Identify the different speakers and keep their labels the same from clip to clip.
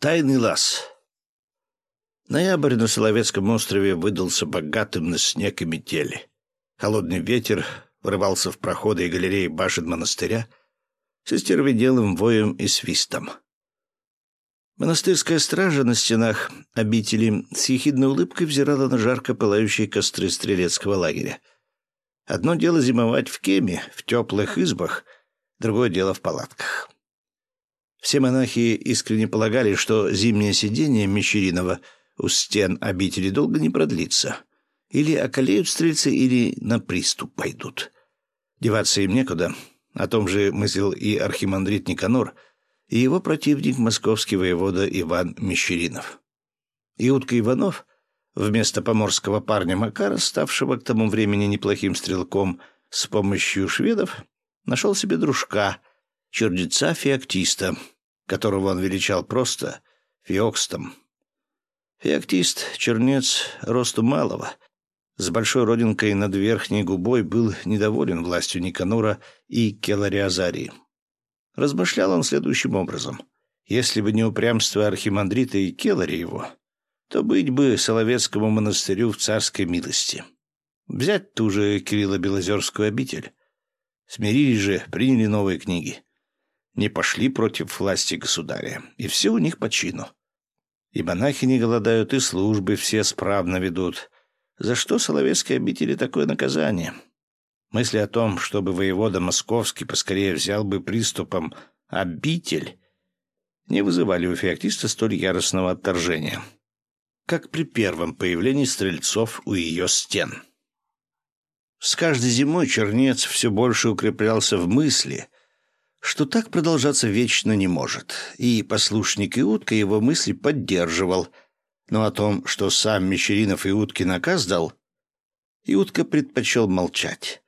Speaker 1: Тайный лаз. Ноябрь на Соловецком острове выдался богатым на снег и метели. Холодный ветер врывался в проходы и галереи башен монастыря с стерведелым воем и свистом. Монастырская стража на стенах обители с ехидной улыбкой взирала на жарко пылающие костры стрелецкого лагеря. Одно дело зимовать в кеме, в теплых избах, другое дело в палатках. Все монахи искренне полагали, что зимнее сидение Мещеринова у стен обители долго не продлится. Или околеют стрельцы, или на приступ пойдут. Деваться им некуда. О том же мыслил и архимандрит Никанор, и его противник московский воевода Иван Мещеринов. Иудка Иванов, вместо поморского парня Макара, ставшего к тому времени неплохим стрелком с помощью шведов, нашел себе дружка — чердеца феоктиста, которого он величал просто феокстом. Феоктист, чернец росту малого, с большой родинкой над верхней губой, был недоволен властью Никанора и Келариазарии. Размышлял он следующим образом. Если бы не упрямство архимандрита и Келари его, то быть бы Соловецкому монастырю в царской милости. Взять ту же Кирилло-Белозерскую обитель. Смирились же, приняли новые книги не пошли против власти государя, и все у них по чину. И монахи не голодают, и службы все справно ведут. За что Соловецкой обители такое наказание? Мысли о том, чтобы воевода московский поскорее взял бы приступом обитель, не вызывали у феоктиста столь яростного отторжения, как при первом появлении стрельцов у ее стен. С каждой зимой чернец все больше укреплялся в мысли — что так продолжаться вечно не может, и послушник Иудка его мысли поддерживал, но о том, что сам Мещеринов Иудке наказ дал, Иудка предпочел молчать.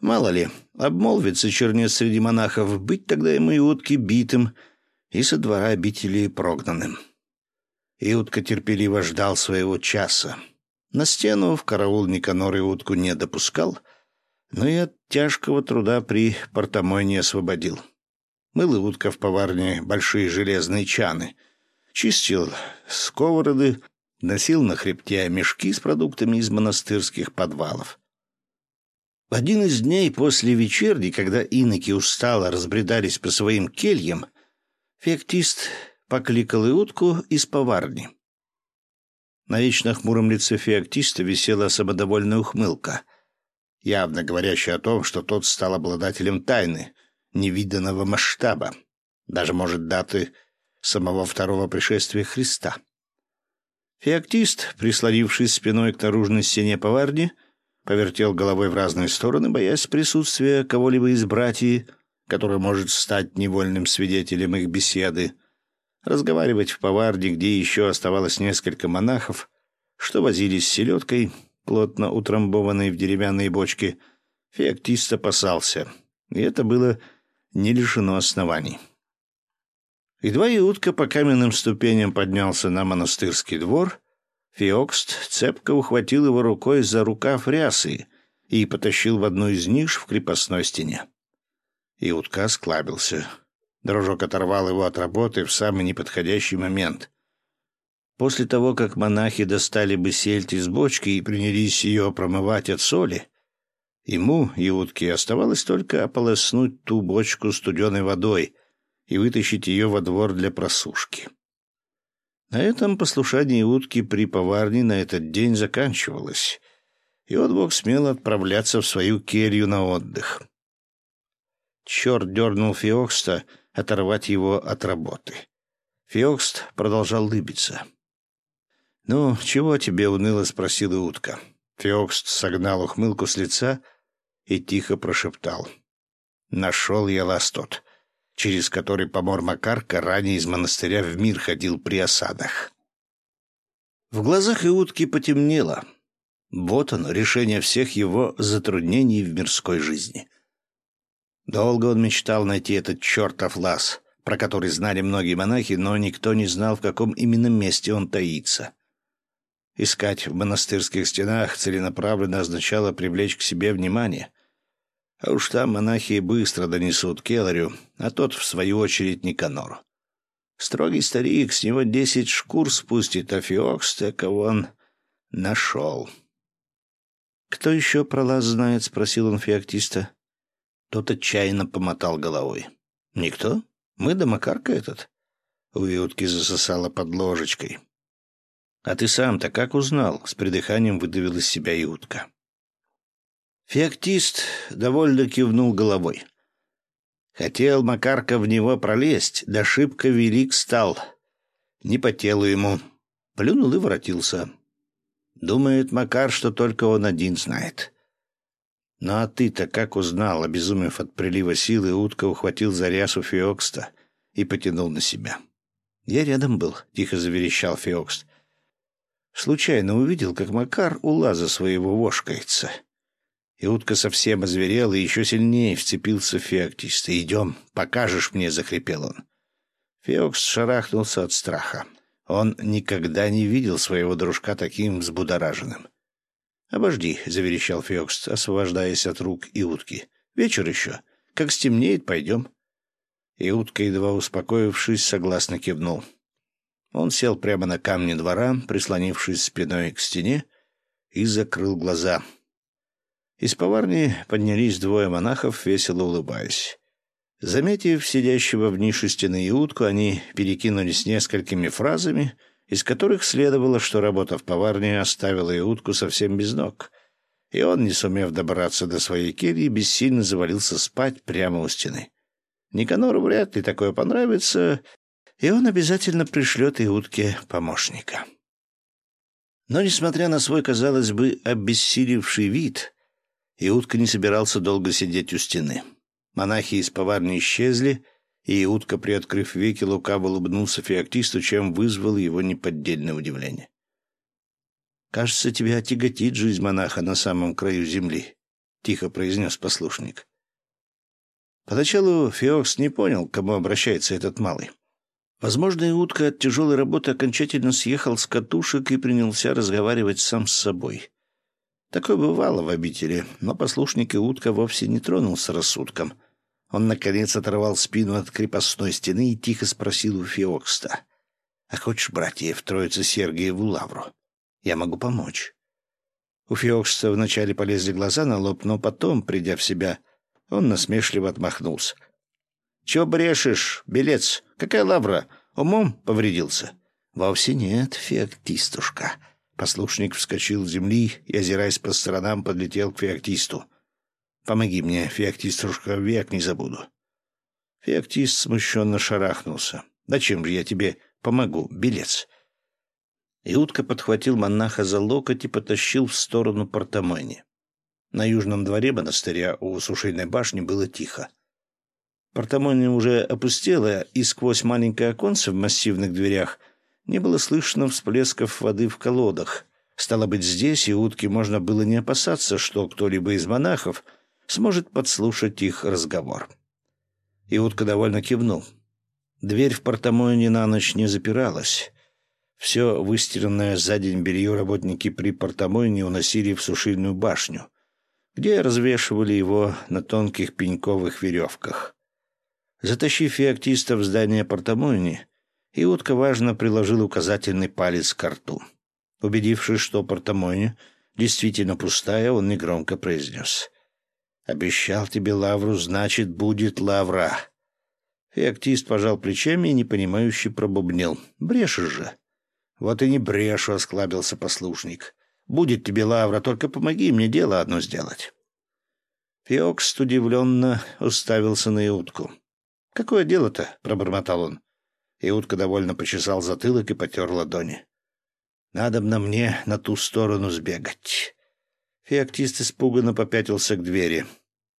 Speaker 1: Мало ли, обмолвится чернец среди монахов, быть тогда ему Иудке битым и со двора обители прогнанным. Иудка терпеливо ждал своего часа. На стену в караул Никанор Иудку не допускал — но и от тяжкого труда при портомой не освободил. Мыл и утка в поварне большие железные чаны, чистил сковороды, носил на хребте мешки с продуктами из монастырских подвалов. В один из дней после вечерни, когда иноки устало разбредались по своим кельям, феоктист покликал утку из поварни. На вечно хмуром лице феоктиста висела самодовольная ухмылка — явно говорящий о том, что тот стал обладателем тайны, невиданного масштаба, даже, может, даты самого второго пришествия Христа. Феоктист, прислонившись спиной к наружной стене поварни, повертел головой в разные стороны, боясь присутствия кого-либо из братьев, который может стать невольным свидетелем их беседы. Разговаривать в поварне, где еще оставалось несколько монахов, что возились с селедкой — плотно утрамбованные в деревянные бочки, феоктист опасался, и это было не лишено оснований. Едва Иудка по каменным ступеням поднялся на монастырский двор, Феокст цепко ухватил его рукой за рукав рясы и потащил в одну из ниш в крепостной стене. Иудка склабился. Дружок оторвал его от работы в самый неподходящий момент. После того, как монахи достали бы сельдь из бочки и принялись ее промывать от соли, ему, Иудке, оставалось только ополоснуть ту бочку студеной водой и вытащить ее во двор для просушки. На этом послушание утки при поварне на этот день заканчивалось, и он мог смело отправляться в свою келью на отдых. Черт дернул Феокста оторвать его от работы. Феокст продолжал лыбиться. «Ну, чего тебе уныло?» — спросила утка. Феокст согнал ухмылку с лица и тихо прошептал. «Нашел я ластот, через который помор Макарка ранее из монастыря в мир ходил при осадах». В глазах и утки потемнело. Вот оно, решение всех его затруднений в мирской жизни. Долго он мечтал найти этот чертов лаз, про который знали многие монахи, но никто не знал, в каком именно месте он таится. Искать в монастырских стенах целенаправленно означало привлечь к себе внимание. А уж там монахи быстро донесут Келарю, а тот, в свою очередь, Никанору. Строгий старик, с него десять шкур спустит, а Фиокс так он нашел. «Кто еще про лаз знает?» — спросил он феоктиста. Тот отчаянно помотал головой. «Никто? Мы да Макарка этот?» У Иутки засосала под ложечкой. «А ты сам-то как узнал?» — с придыханием выдавил из себя Иутка. Феоктист довольно кивнул головой. Хотел Макарка в него пролезть, да шибко велик стал. Не по телу ему. Плюнул и воротился. Думает Макар, что только он один знает. «Ну а ты-то как узнал?» Обезумев от прилива силы, утка ухватил за рясу Феокста и потянул на себя. «Я рядом был», — тихо заверещал Феокст. Случайно увидел, как Макар у лаза своего вошкается. И утка совсем озверел и еще сильнее вцепился в Феоктиста. «Идем, покажешь мне», — захрипел он. Феокст шарахнулся от страха. Он никогда не видел своего дружка таким взбудораженным. «Обожди», — заверещал Феокст, освобождаясь от рук и утки. «Вечер еще. Как стемнеет, пойдем». И утка, едва успокоившись, согласно кивнул. Он сел прямо на камне двора, прислонившись спиной к стене, и закрыл глаза. Из поварни поднялись двое монахов, весело улыбаясь. Заметив сидящего в нише стены утку, они перекинулись несколькими фразами — из которых следовало, что работа в поварне оставила утку совсем без ног, и он, не сумев добраться до своей кельи, бессильно завалился спать прямо у стены. Никанору вряд ли такое понравится, и он обязательно пришлет и утке помощника. Но, несмотря на свой, казалось бы, обессиливший вид, Иутка не собирался долго сидеть у стены. Монахи из поварни исчезли — и утка, приоткрыв веки, лукаво улыбнулся феоктисту, чем вызвал его неподдельное удивление. «Кажется, тебя тяготит жизнь монаха на самом краю земли», — тихо произнес послушник. Поначалу Феокс не понял, к кому обращается этот малый. Возможно, утка от тяжелой работы окончательно съехал с катушек и принялся разговаривать сам с собой. Такое бывало в обители, но послушник и утка вовсе не тронулся рассудком — он, наконец, оторвал спину от крепостной стены и тихо спросил у Феокста. «А хочешь, братья, в Троице Сергиеву лавру? Я могу помочь». У Феокста вначале полезли глаза на лоб, но потом, придя в себя, он насмешливо отмахнулся. «Чего брешешь, белец? Какая лавра? Умом повредился?» «Вовсе нет, феоктистушка». Послушник вскочил с земли и, озираясь по сторонам, подлетел к феоктисту. Помоги мне, феоктистушка, век не забуду. Феоктист смущенно шарахнулся. Да чем же я тебе помогу, белец? И утка подхватил монаха за локоть и потащил в сторону Портамани. На южном дворе монастыря у сушильной башни было тихо. Портамони уже опустела, и сквозь маленькое оконце в массивных дверях не было слышно всплесков воды в колодах. Стало быть, здесь и утке можно было не опасаться, что кто-либо из монахов — сможет подслушать их разговор. И утка довольно кивнул. Дверь в портомойне на ночь не запиралась. Все выстиранное за день белье работники при портомойне уносили в сушильную башню, где развешивали его на тонких пеньковых веревках. Затащив феоктиста в здание портомойни, Иутка важно приложил указательный палец к рту. Убедившись, что портомойня действительно пустая, он негромко произнес. Обещал тебе лавру, значит, будет лавра. Феоктист пожал плечами и непонимающе пробубнил. Брешешь же. Вот и не брешу, осклабился послушник. Будет тебе лавра, только помоги мне дело одно сделать. Феокст удивленно уставился на Иутку. «Какое дело-то?» — пробормотал он. Иутка довольно почесал затылок и потер ладони. «Надо на мне на ту сторону сбегать». Феоктист испуганно попятился к двери.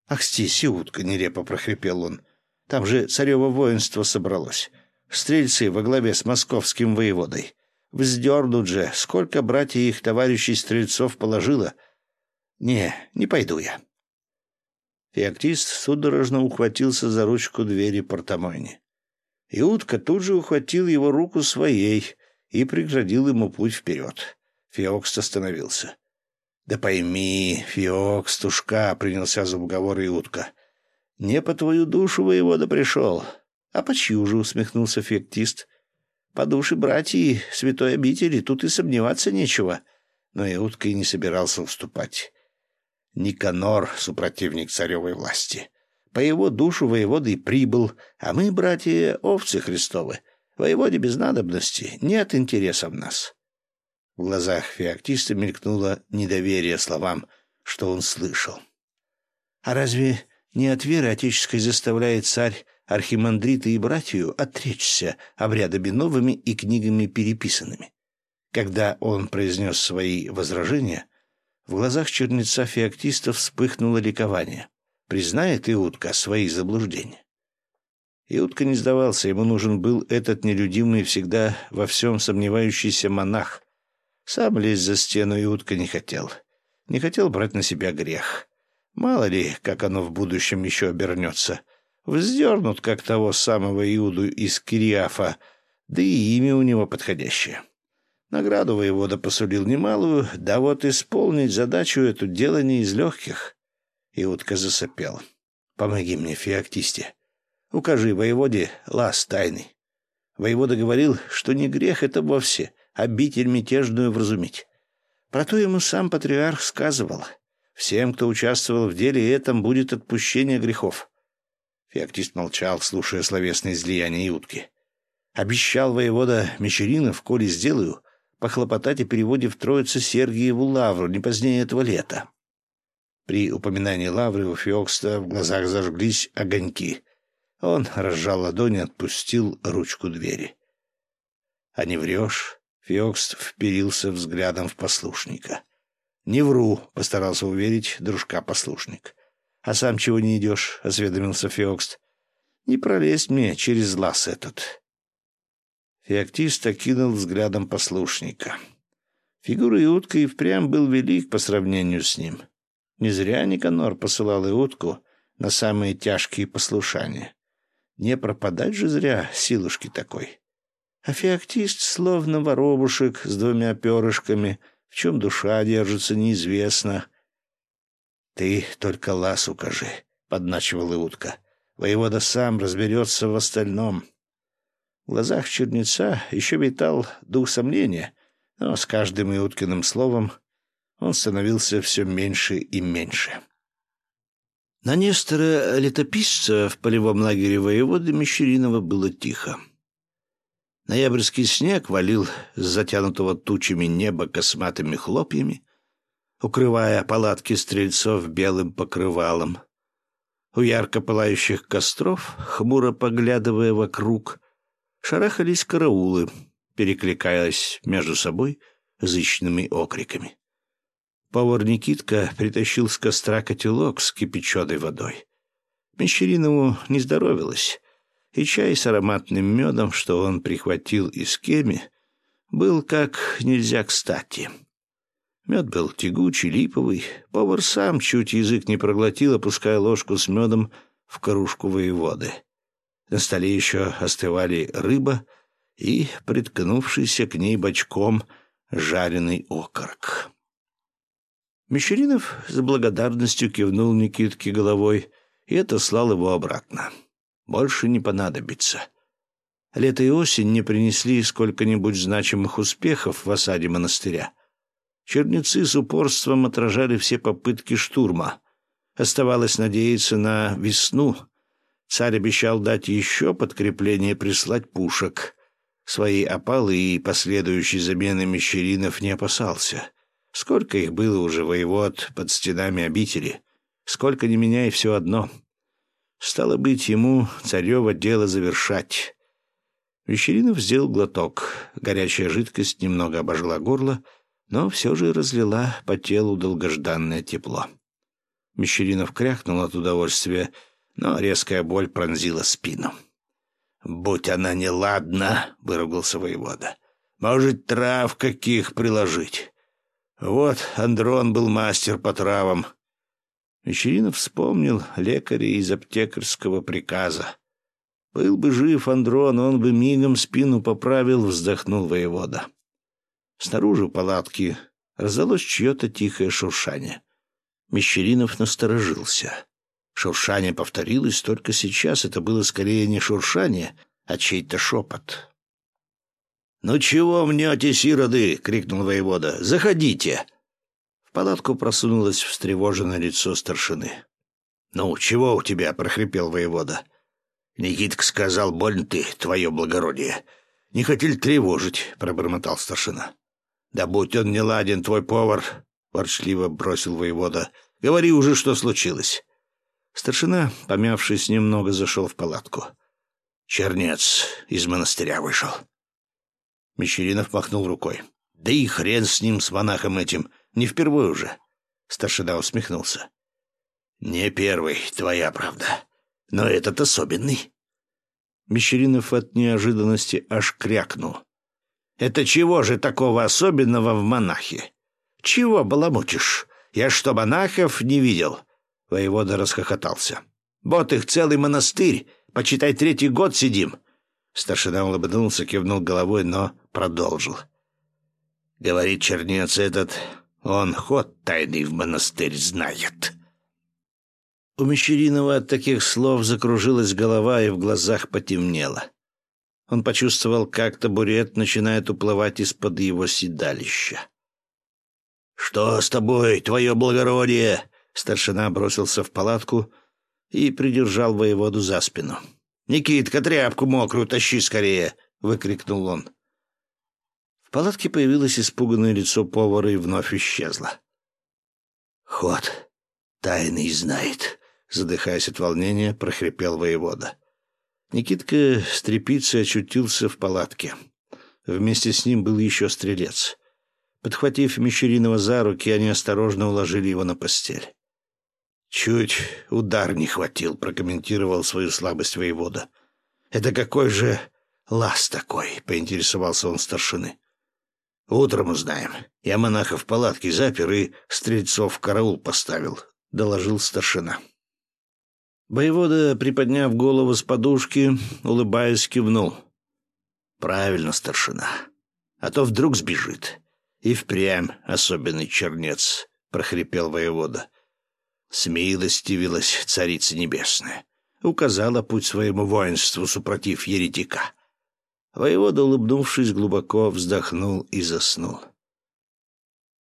Speaker 1: «Ах, стись, утка!» — нерепо прохрипел он. «Там же царево воинство собралось. Стрельцы во главе с московским воеводой. Вздернут же, сколько братьев их товарищей стрельцов положило. Не, не пойду я». Феоктист судорожно ухватился за ручку двери портомойни. И утка тут же ухватил его руку своей и преградил ему путь вперед. Феокст остановился. «Да пойми, Фиок, стушка!» — принялся за уговоры и утка. «Не по твою душу воевода пришел, а по чью же?» — усмехнулся феоктист. По душе братьи святой обители тут и сомневаться нечего. Но Иудка и не собирался уступать. Никанор — супротивник царевой власти. По его душу воевода и прибыл, а мы, братья, овцы Христовы. Воеводе без надобности нет интереса в нас. В глазах феоктиста мелькнуло недоверие словам, что он слышал. А разве не от веры отеческой заставляет царь архимандрита и братью отречься обрядами новыми и книгами переписанными. Когда он произнес свои возражения, в глазах чернеца феоктиста вспыхнуло ликование. Признает Иудка свои заблуждения. Иудка не сдавался, ему нужен был этот нелюдимый, всегда во всем сомневающийся монах. Сам лезть за стену Иудка не хотел. Не хотел брать на себя грех. Мало ли, как оно в будущем еще обернется — Вздернут, как того самого Иуду из Кириафа, да и имя у него подходящее. Награду воевода посулил немалую, да вот исполнить задачу эту дело не из легких. Иудка засопел. «Помоги мне, феоктисте. Укажи воеводе лаз тайный». Воевода говорил, что не грех это вовсе, обитель мятежную вразумить. Про то ему сам патриарх сказывал. Всем, кто участвовал в деле этом, будет отпущение грехов. Феоктист молчал, слушая словесные излияния утки. Обещал воевода Мещеринов, коли сделаю, похлопотать о переводе в Троицу Сергиеву Лавру не позднее этого лета. При упоминании Лавры у Феокста в глазах зажглись огоньки. Он разжал ладони и отпустил ручку двери. — А не врешь? — Феокст вперился взглядом в послушника. — Не вру, — постарался уверить дружка-послушник. «А сам чего не идешь?» — осведомился Феокст. «Не пролезть мне через лаз этот». Феоктист окинул взглядом послушника. Фигура Иутка и впрямь был велик по сравнению с ним. Не зря Никанор посылал Иутку на самые тяжкие послушания. Не пропадать же зря силушки такой. А феоктист словно воробушек с двумя перышками, в чем душа держится, неизвестно — «Ты только лаз укажи», — подначивала утка. «Воевода сам разберется в остальном». В глазах чернеца еще витал дух сомнения, но с каждым Иуткиным словом он становился все меньше и меньше. На Нестора летописца в полевом лагере воеводы Мещеринова было тихо. Ноябрьский снег валил с затянутого тучами неба косматыми хлопьями, укрывая палатки стрельцов белым покрывалом. У ярко пылающих костров, хмуро поглядывая вокруг, шарахались караулы, перекликаясь между собой зычными окриками. Повар Никитка притащил с костра котелок с кипяченой водой. Мещеринову не здоровилось, и чай с ароматным медом, что он прихватил из кеми, был как нельзя кстати. Мед был тягучий, липовый. Повар сам чуть язык не проглотил, опуская ложку с медом в кружку воеводы. На столе еще остывали рыба и приткнувшийся к ней бочком жареный окорок. Мещеринов с благодарностью кивнул Никитке головой и отослал его обратно. Больше не понадобится. Лето и осень не принесли сколько-нибудь значимых успехов в осаде монастыря. Чернецы с упорством отражали все попытки штурма. Оставалось надеяться на весну. Царь обещал дать еще подкрепление прислать пушек. Свои опалы и последующей замены мещеринов не опасался. Сколько их было уже воевод под стенами обители. Сколько не меняй, все одно. Стало быть, ему царево дело завершать. Вечеринов сделал глоток. Горячая жидкость немного обожгла горло — но все же разлила по телу долгожданное тепло. Мещеринов кряхнул от удовольствия, но резкая боль пронзила спину. «Будь она неладна», — выругался воевода. «Может, трав каких приложить?» Вот Андрон был мастер по травам. Мещеринов вспомнил лекаря из аптекарского приказа. «Был бы жив Андрон, он бы мигом спину поправил», — вздохнул воевода. Снаружи палатки раздалось чье-то тихое шуршание. Мещеринов насторожился. Шуршание повторилось, только сейчас это было скорее не шуршание, а чей-то шепот. «Ну чего мнетесь, ироды?» — крикнул воевода. «Заходите!» В палатку просунулось встревоженное лицо старшины. «Ну, чего у тебя?» — прохрипел воевода. «Никитка сказал, больно ты, твое благородие. Не хотели тревожить», — пробормотал старшина. «Да будь он не ладен, твой повар!» — ворчливо бросил воевода. «Говори уже, что случилось». Старшина, помявшись немного, зашел в палатку. Чернец из монастыря вышел. Мещеринов махнул рукой. «Да и хрен с ним, с монахом этим, не впервые уже». Старшина усмехнулся. «Не первый, твоя правда. Но этот особенный». Мещеринов от неожиданности аж крякнул. «Это чего же такого особенного в монахе? Чего баламутишь? Я что, монахов не видел?» Воевода расхохотался. «Вот их целый монастырь, почитай, третий год сидим». Старшина улыбнулся, кивнул головой, но продолжил. «Говорит чернец этот, он ход тайный в монастырь знает». У Мещеринова от таких слов закружилась голова и в глазах потемнело. Он почувствовал, как табурет начинает уплывать из-под его седалища. «Что с тобой, твое благородие?» Старшина бросился в палатку и придержал воеводу за спину. «Никитка, тряпку мокрую тащи скорее!» — выкрикнул он. В палатке появилось испуганное лицо повара и вновь исчезло. «Ход тайный знает», задыхаясь от волнения, прохрипел воевода. Никитка с тряпицей очутился в палатке. Вместе с ним был еще стрелец. Подхватив Мещеринова за руки, они осторожно уложили его на постель. «Чуть удар не хватил», — прокомментировал свою слабость воевода. «Это какой же лаз такой?» — поинтересовался он старшины. «Утром узнаем. Я монаха в палатке запер и стрельцов в караул поставил», — доложил старшина. Боевода, приподняв голову с подушки, улыбаясь, кивнул. «Правильно, старшина. А то вдруг сбежит. И впрямь особенный чернец», — прохрипел воевода. Смилостивилась царица небесная. Указала путь своему воинству, супротив еретика. Воевода, улыбнувшись, глубоко вздохнул и заснул.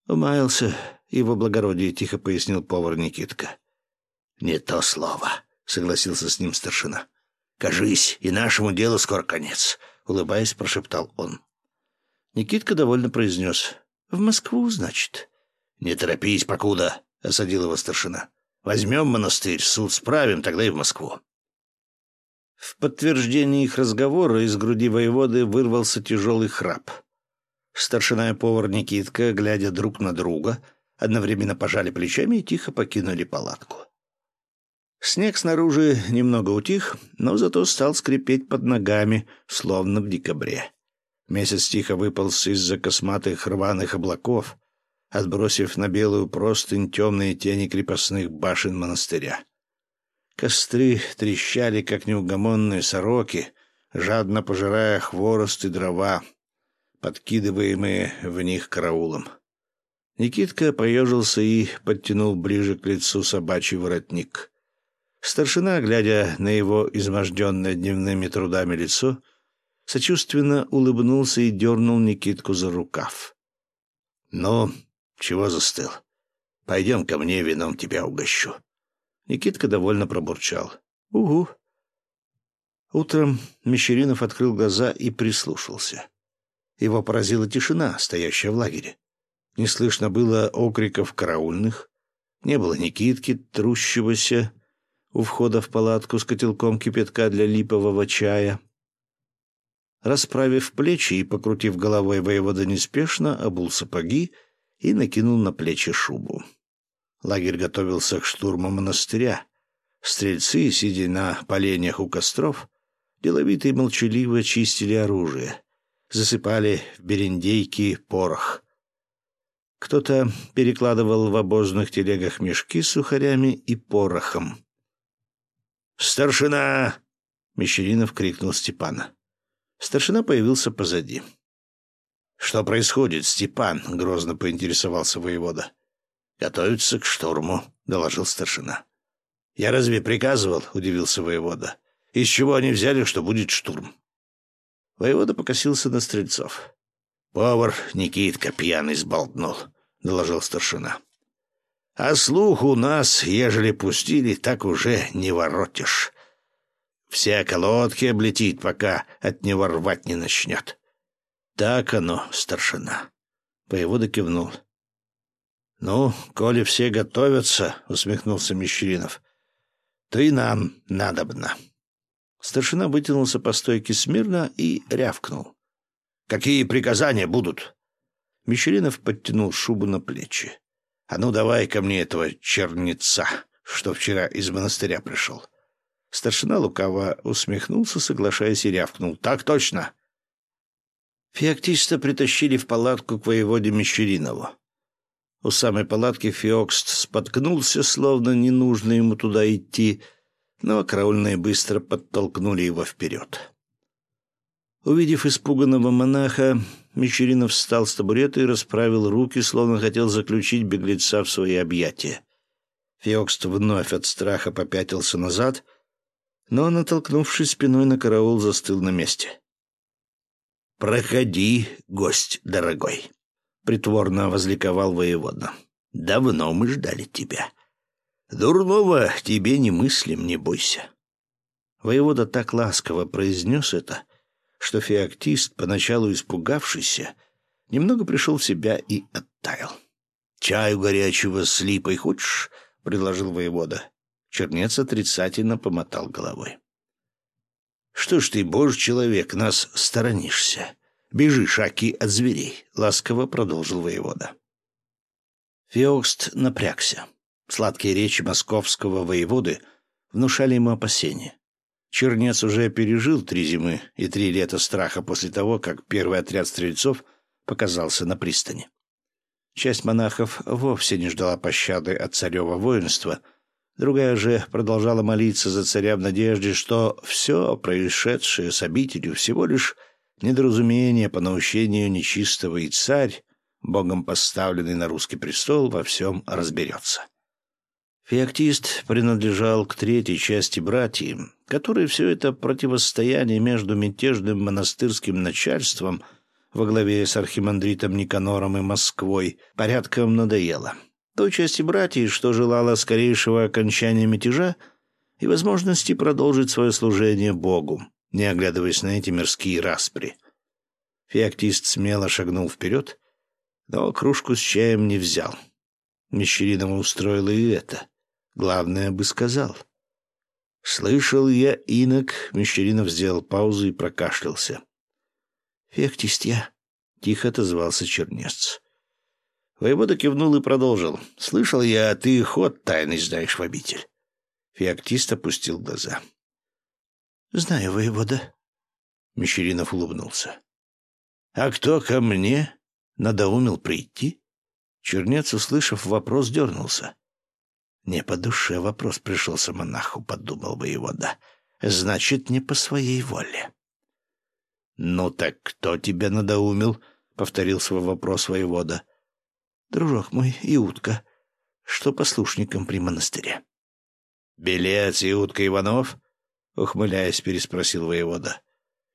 Speaker 1: «Умаялся, его благородие», — тихо пояснил повар Никитка. «Не то слово», согласился с ним старшина. «Кажись, и нашему делу скоро конец», — улыбаясь, прошептал он. Никитка довольно произнес. «В Москву, значит?» «Не торопись, покуда», — осадил его старшина. «Возьмем монастырь, суд справим, тогда и в Москву». В подтверждение их разговора из груди воеводы вырвался тяжелый храп. Старшина и повар Никитка, глядя друг на друга, одновременно пожали плечами и тихо покинули палатку. Снег снаружи немного утих, но зато стал скрипеть под ногами, словно в декабре. Месяц тихо выполз из-за косматых рваных облаков, отбросив на белую простынь темные тени крепостных башен монастыря. Костры трещали, как неугомонные сороки, жадно пожирая хворост и дрова, подкидываемые в них караулом. Никитка поежился и подтянул ближе к лицу собачий воротник. Старшина, глядя на его изможденное дневными трудами лицо, сочувственно улыбнулся и дернул Никитку за рукав. «Ну, чего застыл? Пойдем ко мне, вином тебя угощу». Никитка довольно пробурчал. «Угу». Утром Мещеринов открыл глаза и прислушался. Его поразила тишина, стоящая в лагере. Не слышно было окриков караульных, не было Никитки, трущегося у входа в палатку с котелком кипятка для липового чая. Расправив плечи и покрутив головой, воевода неспешно обул сапоги и накинул на плечи шубу. Лагерь готовился к штурму монастыря. Стрельцы, сидя на поленьях у костров, деловито и молчаливо чистили оружие, засыпали в берендейки порох. Кто-то перекладывал в обозных телегах мешки с сухарями и порохом. «Старшина!» — Мещеринов крикнул Степана. Старшина появился позади. «Что происходит, Степан?» — грозно поинтересовался воевода. «Готовится к штурму», — доложил старшина. «Я разве приказывал?» — удивился воевода. «Из чего они взяли, что будет штурм?» Воевода покосился на стрельцов. Повар Никитка пьяный сболтнул, — доложил старшина. А слух у нас, ежели пустили, так уже не воротишь. Вся колодки облетит, пока от него рвать не начнет. Так оно, старшина. Воевода кивнул. «Ну, коли все готовятся», — усмехнулся Мещеринов, — «то и нам надобно». Старшина вытянулся по стойке смирно и рявкнул. «Какие приказания будут?» Мещеринов подтянул шубу на плечи. «А ну, давай ко мне этого черница, что вчера из монастыря пришел». Старшина лукаво усмехнулся, соглашаясь, и рявкнул. «Так точно!» Феоктиста притащили в палатку к воеводе Мещеринову. У самой палатки Феокст споткнулся, словно не нужно ему туда идти, но караульные быстро подтолкнули его вперед. Увидев испуганного монаха, Мещеринов встал с табурета и расправил руки, словно хотел заключить беглеца в свои объятия. Феокст вновь от страха попятился назад, но, натолкнувшись спиной на караул, застыл на месте. «Проходи, гость дорогой», — притворно возликовал воевода. «Давно мы ждали тебя. Дурного тебе не мыслим, не бойся». Воевода так ласково произнес это, что феоктист, поначалу испугавшийся, немного пришел в себя и оттаял. «Чаю горячего с липой хочешь?» — предложил воевода. Чернец отрицательно помотал головой. «Что ж ты, божий человек, нас сторонишься? Бежишь, аки от зверей», — ласково продолжил воевода. Феокст напрягся. Сладкие речи московского воеводы внушали ему опасения. Чернец уже пережил три зимы и три лета страха после того, как первый отряд стрельцов показался на пристани. Часть монахов вовсе не ждала пощады от царева воинства — Другая же продолжала молиться за царя в надежде, что все происшедшее с обителью всего лишь недоразумение по наущению нечистого, и царь, богом поставленный на русский престол, во всем разберется. Феоктист принадлежал к третьей части братьев, которые все это противостояние между мятежным монастырским начальством во главе с архимандритом Никанором и Москвой порядком надоело той части братьев, что желала скорейшего окончания мятежа и возможности продолжить свое служение Богу, не оглядываясь на эти мирские распри. Феоктист смело шагнул вперед, но кружку с чаем не взял. Мещеринова устроило и это. Главное бы сказал. «Слышал я, инок...» — Мещеринов сделал паузу и прокашлялся. «Феоктист я...» — тихо отозвался чернец. Воевода кивнул и продолжил. «Слышал я, ты ход тайный знаешь в обитель». Феоктист опустил глаза. «Знаю, воевода». Мещеринов улыбнулся. «А кто ко мне надоумил прийти?» Чернец, услышав вопрос, дернулся. «Не по душе вопрос пришелся монаху», — подумал воевода. «Значит, не по своей воле». «Ну так кто тебя надоумил?» — повторил свой вопрос воевода дружок мой, Иутка, что послушником при монастыре. — Белец Иутка Иванов? — ухмыляясь, переспросил воевода.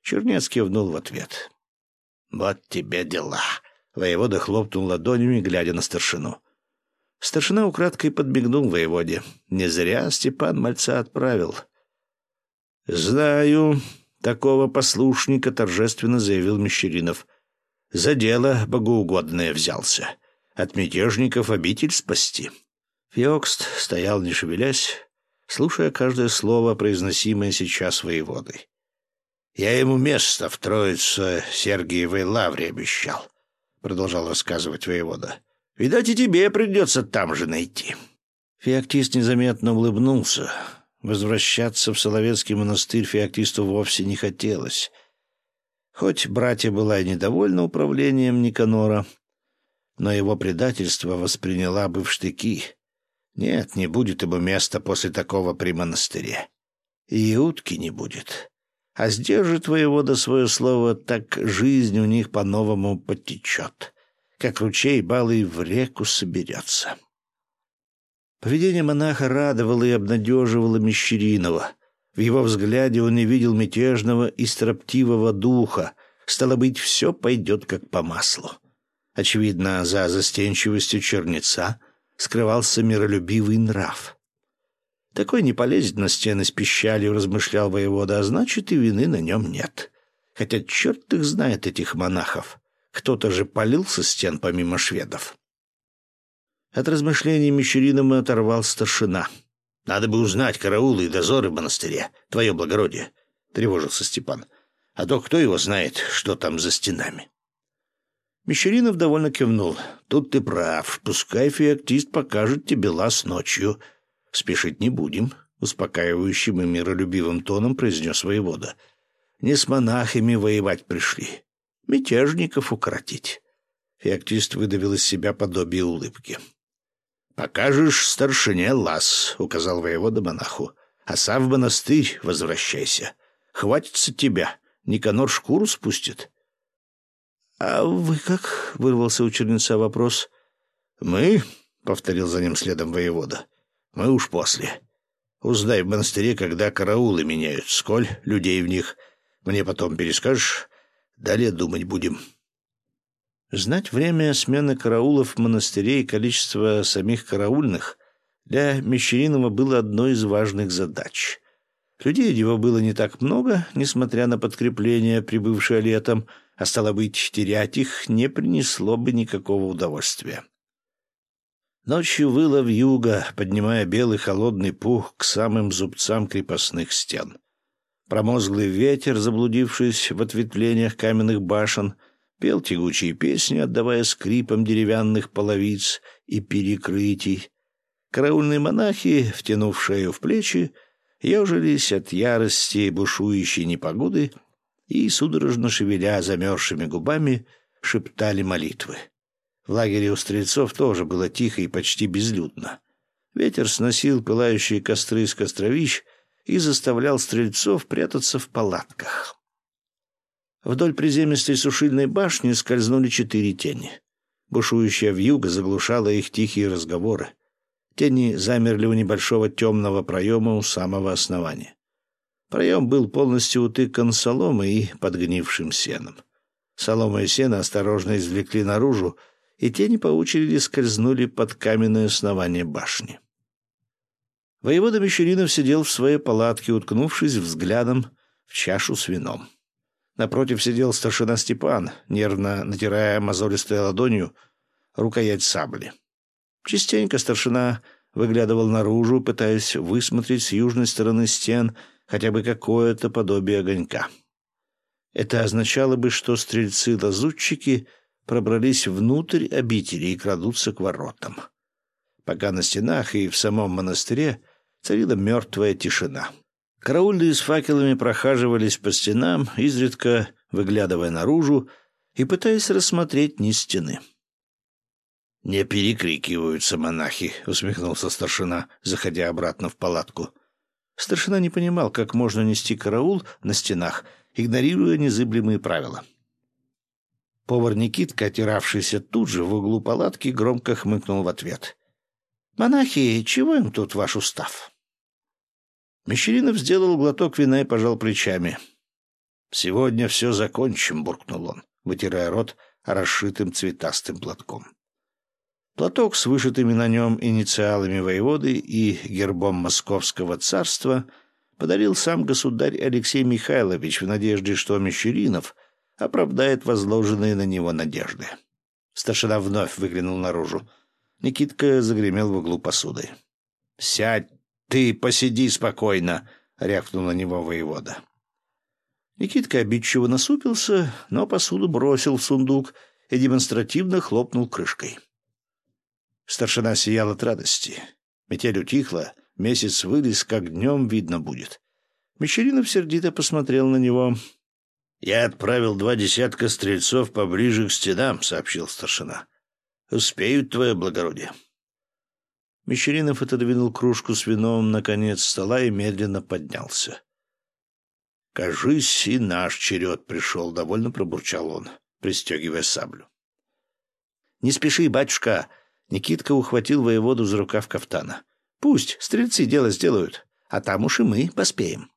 Speaker 1: Чернец кивнул в ответ. — Вот тебе дела! — воевода хлопнул ладонями, глядя на старшину. Старшина украдкой подмигнул воеводе. Не зря Степан мальца отправил. — Знаю, такого послушника торжественно заявил Мещеринов. За дело богоугодное взялся от мятежников обитель спасти. Феокст стоял, не шевелясь, слушая каждое слово, произносимое сейчас воеводой. «Я ему место в Троице Сергиевой лавре обещал», — продолжал рассказывать воевода. «Видать, и тебе придется там же найти». Феоктист незаметно улыбнулся. Возвращаться в Соловецкий монастырь феоктисту вовсе не хотелось. Хоть братья была и недовольна управлением Никанора, но его предательство восприняла бы в штыки. Нет, не будет ему места после такого при монастыре. И утки не будет. А сдержит воевода свое слово, так жизнь у них по-новому потечет, как ручей балый в реку соберется. Поведение монаха радовало и обнадеживало Мещеринова. В его взгляде он не видел мятежного и строптивого духа, Стало быть, все пойдет как по маслу. Очевидно, за застенчивостью черница скрывался миролюбивый нрав. Такой не полезет на стены с пищалью, размышлял воевода, а значит, и вины на нем нет. Хотя черт их знает, этих монахов. Кто-то же полил со стен помимо шведов. От размышлений Мещерином оторвал старшина. «Надо бы узнать караулы и дозоры в монастыре, твое благородие», — тревожился Степан. «А то кто его знает, что там за стенами». Мещеринов довольно кивнул. «Тут ты прав. Пускай феоктист покажет тебе лаз ночью. Спешить не будем», — успокаивающим и миролюбивым тоном произнес воевода. «Не с монахами воевать пришли. Мятежников укротить». Феоктист выдавил из себя подобие улыбки. «Покажешь старшине лаз», — указал воевода монаху. «А сам в монастырь возвращайся. Хватится тебя. Никанор шкуру спустит». «А вы как?» — вырвался у чернеца вопрос. «Мы?» — повторил за ним следом воевода. «Мы уж после. Узнай в монастыре, когда караулы меняют, сколь людей в них. Мне потом перескажешь. Далее думать будем». Знать время смены караулов в монастыре и количество самих караульных для Мещеринова было одной из важных задач. Людей его было не так много, несмотря на подкрепление, прибывшее летом, а стало быть, терять их не принесло бы никакого удовольствия. Ночью выла вьюга, поднимая белый холодный пух к самым зубцам крепостных стен. Промозглый ветер, заблудившись в ответвлениях каменных башен, — пел тягучие песни, отдавая скрипам деревянных половиц и перекрытий. Караульные монахи, втянув шею в плечи, ежились от ярости бушующей непогоды и, судорожно шевеля замерзшими губами, шептали молитвы. В лагере у стрельцов тоже было тихо и почти безлюдно. Ветер сносил пылающие костры с костровищ и заставлял стрельцов прятаться в палатках. Вдоль приземистой сушильной башни скользнули четыре тени. Бушующая вьюга заглушала их тихие разговоры. Тени замерли у небольшого темного проема у самого основания. Проем был полностью утыкан соломой и подгнившим сеном. Солома и сено осторожно извлекли наружу, и тени по очереди скользнули под каменное основание башни. Воевода Мещеринов сидел в своей палатке, уткнувшись взглядом в чашу с вином. Напротив сидел старшина Степан, нервно натирая мозолистой ладонью рукоять сабли. Частенько старшина выглядывал наружу, пытаясь высмотреть с южной стороны стен хотя бы какое-то подобие огонька. Это означало бы, что стрельцы-лазутчики пробрались внутрь обители и крадутся к воротам. Пока на стенах и в самом монастыре царила мертвая тишина. Караульные с факелами прохаживались по стенам, изредка выглядывая наружу и пытаясь рассмотреть низ стены. «Не перекрикиваются монахи», — усмехнулся старшина, заходя обратно в палатку. Старшина не понимал, как можно нести караул на стенах, игнорируя незыблемые правила. Повар Никитка, отиравшийся тут же в углу палатки, громко хмыкнул в ответ. «Монахи, чего им тут ваш устав?» Мещеринов сделал глоток вина и пожал плечами. «Сегодня все закончим», — буркнул он, вытирая рот расшитым цветастым платком. Платок с вышитыми на нем инициалами воеводы и гербом Московского царства подарил сам государь Алексей Михайлович в надежде, что Мещеринов оправдает возложенные на него надежды. Старшина вновь выглянул наружу. Никитка загремел в углу посудой. «Сядь «Ты посиди спокойно», — рявкнул на него воевода. Никитка обидчиво насупился, но посуду бросил в сундук и демонстративно хлопнул крышкой. Старшина сиял от радости. Метель утихла, месяц вылез, как днем видно будет. Мещеринов сердито посмотрел на него. «Я отправил два десятка стрельцов поближе к стенам», — сообщил старшина. «Успеют, твое благородие». Мещеринов отодвинул кружку с вином на конец стола и медленно поднялся. «Кажись, и наш черед пришел», — довольно пробурчал он, пристегивая саблю. «Не спеши, батюшка!» — Никитка ухватил воеводу за рукав кафтана. «Пусть стрельцы дело сделают, а там уж и мы поспеем».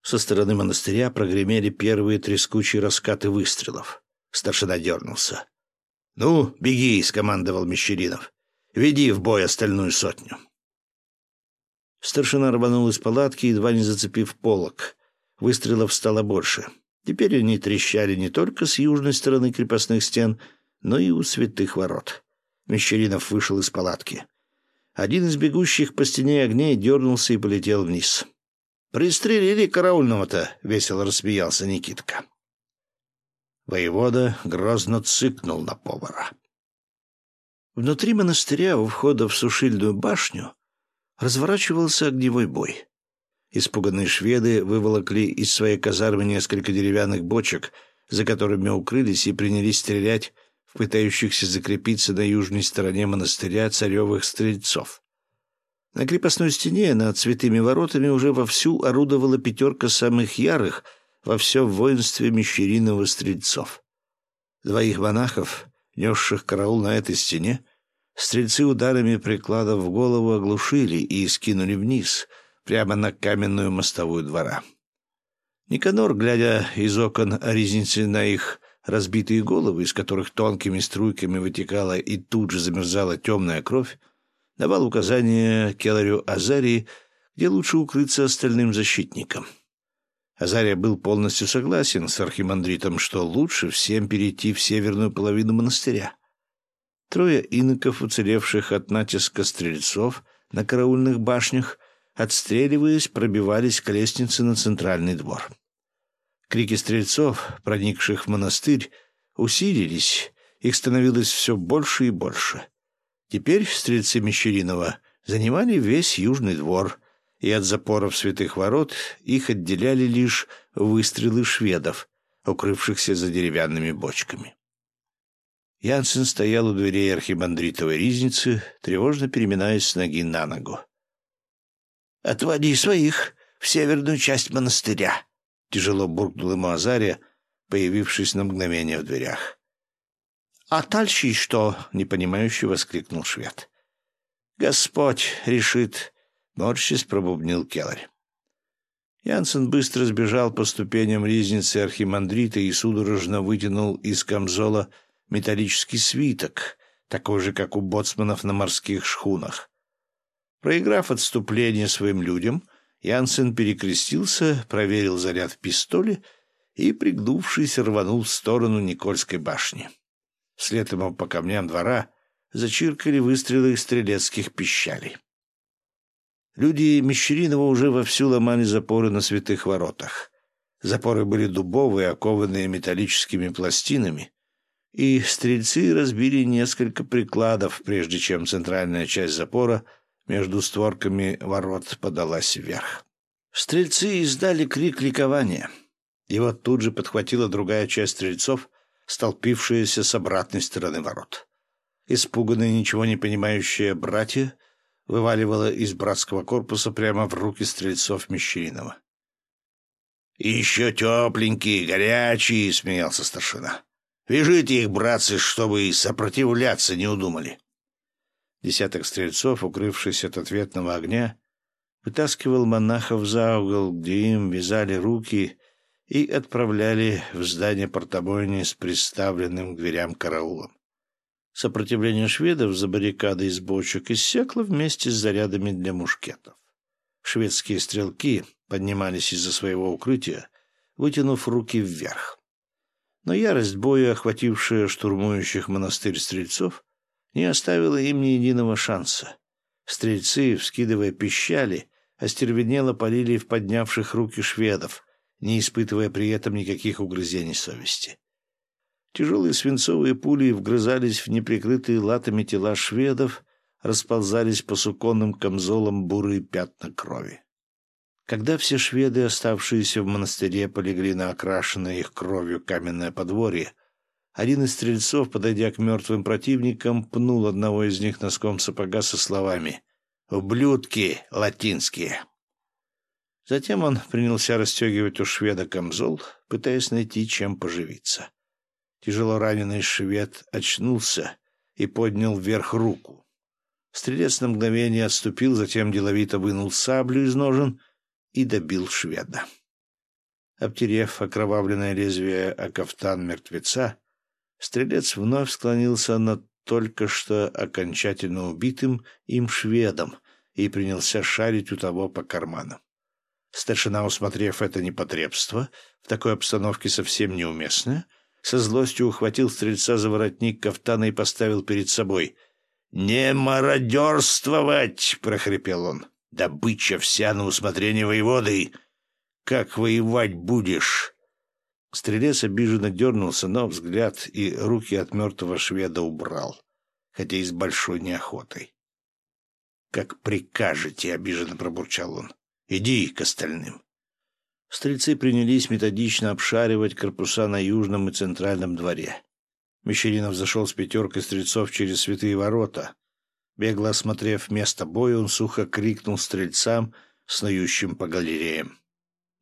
Speaker 1: Со стороны монастыря прогремели первые трескучие раскаты выстрелов. Старшина дернулся. «Ну, беги!» — скомандовал Мещеринов. «Веди в бой остальную сотню». Старшина рванул из палатки, едва не зацепив полок. Выстрелов стало больше. Теперь они трещали не только с южной стороны крепостных стен, но и у святых ворот. Мещеринов вышел из палатки. Один из бегущих по стене огней дернулся и полетел вниз. «Пристрелили караульного-то!» — весело рассмеялся Никитка. Воевода грозно цыкнул на повара. Внутри монастыря у входа в сушильную башню разворачивался огневой бой. Испуганные шведы выволокли из своей казармы несколько деревянных бочек, за которыми укрылись и принялись стрелять пытающихся закрепиться на южной стороне монастыря царевых стрельцов. На крепостной стене над святыми воротами уже вовсю орудовала пятерка самых ярых во всем воинстве мещериного стрельцов. Двоих монахов, несших караул на этой стене, стрельцы ударами прикладов в голову оглушили и скинули вниз, прямо на каменную мостовую двора. Никанор, глядя из окон резницы на их разбитые головы, из которых тонкими струйками вытекала и тут же замерзала темная кровь, давал указания Келарю Азарии, где лучше укрыться остальным защитникам. Азария был полностью согласен с архимандритом, что лучше всем перейти в северную половину монастыря. Трое иноков, уцелевших от натиска стрельцов на караульных башнях, отстреливаясь, пробивались к лестнице на центральный двор. Крики стрельцов, проникших в монастырь, усилились, их становилось все больше и больше. Теперь стрельцы Мещеринова занимали весь южный двор, и от запоров святых ворот их отделяли лишь выстрелы шведов, укрывшихся за деревянными бочками. Янсен стоял у дверей архимандритовой ризницы, тревожно переминаясь с ноги на ногу. «Отводи своих в северную часть монастыря», — тяжело буркнул ему Азария, появившись на мгновение в дверях. «А дальше что?» — непонимающе воскликнул швед. «Господь решит», — морщись пробубнил Келарь. Янсен быстро сбежал по ступеням ризницы архимандрита и судорожно вытянул из камзола металлический свиток, такой же, как у боцманов на морских шхунах. Проиграв отступление своим людям, Янсен перекрестился, проверил заряд в пистоле и, пригнувшись, рванул в сторону Никольской башни. Вслед ему по камням двора зачиркали выстрелы стрелецких пищалей. Люди Мещеринова уже вовсю ломали запоры на святых воротах. Запоры были дубовые, окованные металлическими пластинами, и стрельцы разбили несколько прикладов, прежде чем центральная часть запора — между створками ворот подалась вверх. Стрельцы издали крик ликования. И вот тут же подхватила другая часть стрельцов, столпившаяся с обратной стороны ворот. Испуганные, ничего не понимающие братья вываливала из братского корпуса прямо в руки стрельцов Мещеринова. «Еще тепленькие, горячие!» — смеялся старшина. «Вяжите их, братцы, чтобы и сопротивляться не удумали!» Десяток стрельцов, укрывшись от ответного огня, вытаскивал монахов за угол, где им вязали руки и отправляли в здание портобойни с приставленным к дверям караулом. Сопротивление шведов за баррикадой из бочек иссякло вместе с зарядами для мушкетов. Шведские стрелки поднимались из-за своего укрытия, вытянув руки вверх. Но ярость боя, охватившая штурмующих монастырь стрельцов, не оставила им ни единого шанса. Стрельцы, вскидывая пищали, остервенело полили в поднявших руки шведов, не испытывая при этом никаких угрызений совести. Тяжелые свинцовые пули вгрызались в неприкрытые латами тела шведов, расползались по суконным камзолам бурые пятна крови. Когда все шведы, оставшиеся в монастыре, полегли на окрашенное их кровью каменное подворье, один из стрельцов, подойдя к мертвым противникам, пнул одного из них носком сапога со словами «Ублюдки латинские». Затем он принялся расстегивать у шведа камзол, пытаясь найти, чем поживиться. Тяжело раненый швед очнулся и поднял вверх руку. Стрелец на мгновение отступил, затем деловито вынул саблю из ножен и добил шведа. Обтерев окровавленное лезвие о кафтан мертвеца, стрелец вновь склонился над только что окончательно убитым им шведом и принялся шарить у того по карманам. Старшина, усмотрев это непотребство, в такой обстановке совсем неуместное, со злостью ухватил стрельца за воротник кафтана и поставил перед собой. «Не мародерствовать!» — прохрипел он. «Добыча вся на усмотрение воеводы! Как воевать будешь?» Стрелец обиженно дернулся, но взгляд и руки от мертвого шведа убрал, хотя и с большой неохотой. «Как прикажете!» — обиженно пробурчал он. Иди к остальным. Стрельцы принялись методично обшаривать корпуса на южном и центральном дворе. Мещеринов зашел с пятеркой стрельцов через святые ворота. Бегло осмотрев место боя, он сухо крикнул стрельцам, снующим по галереям.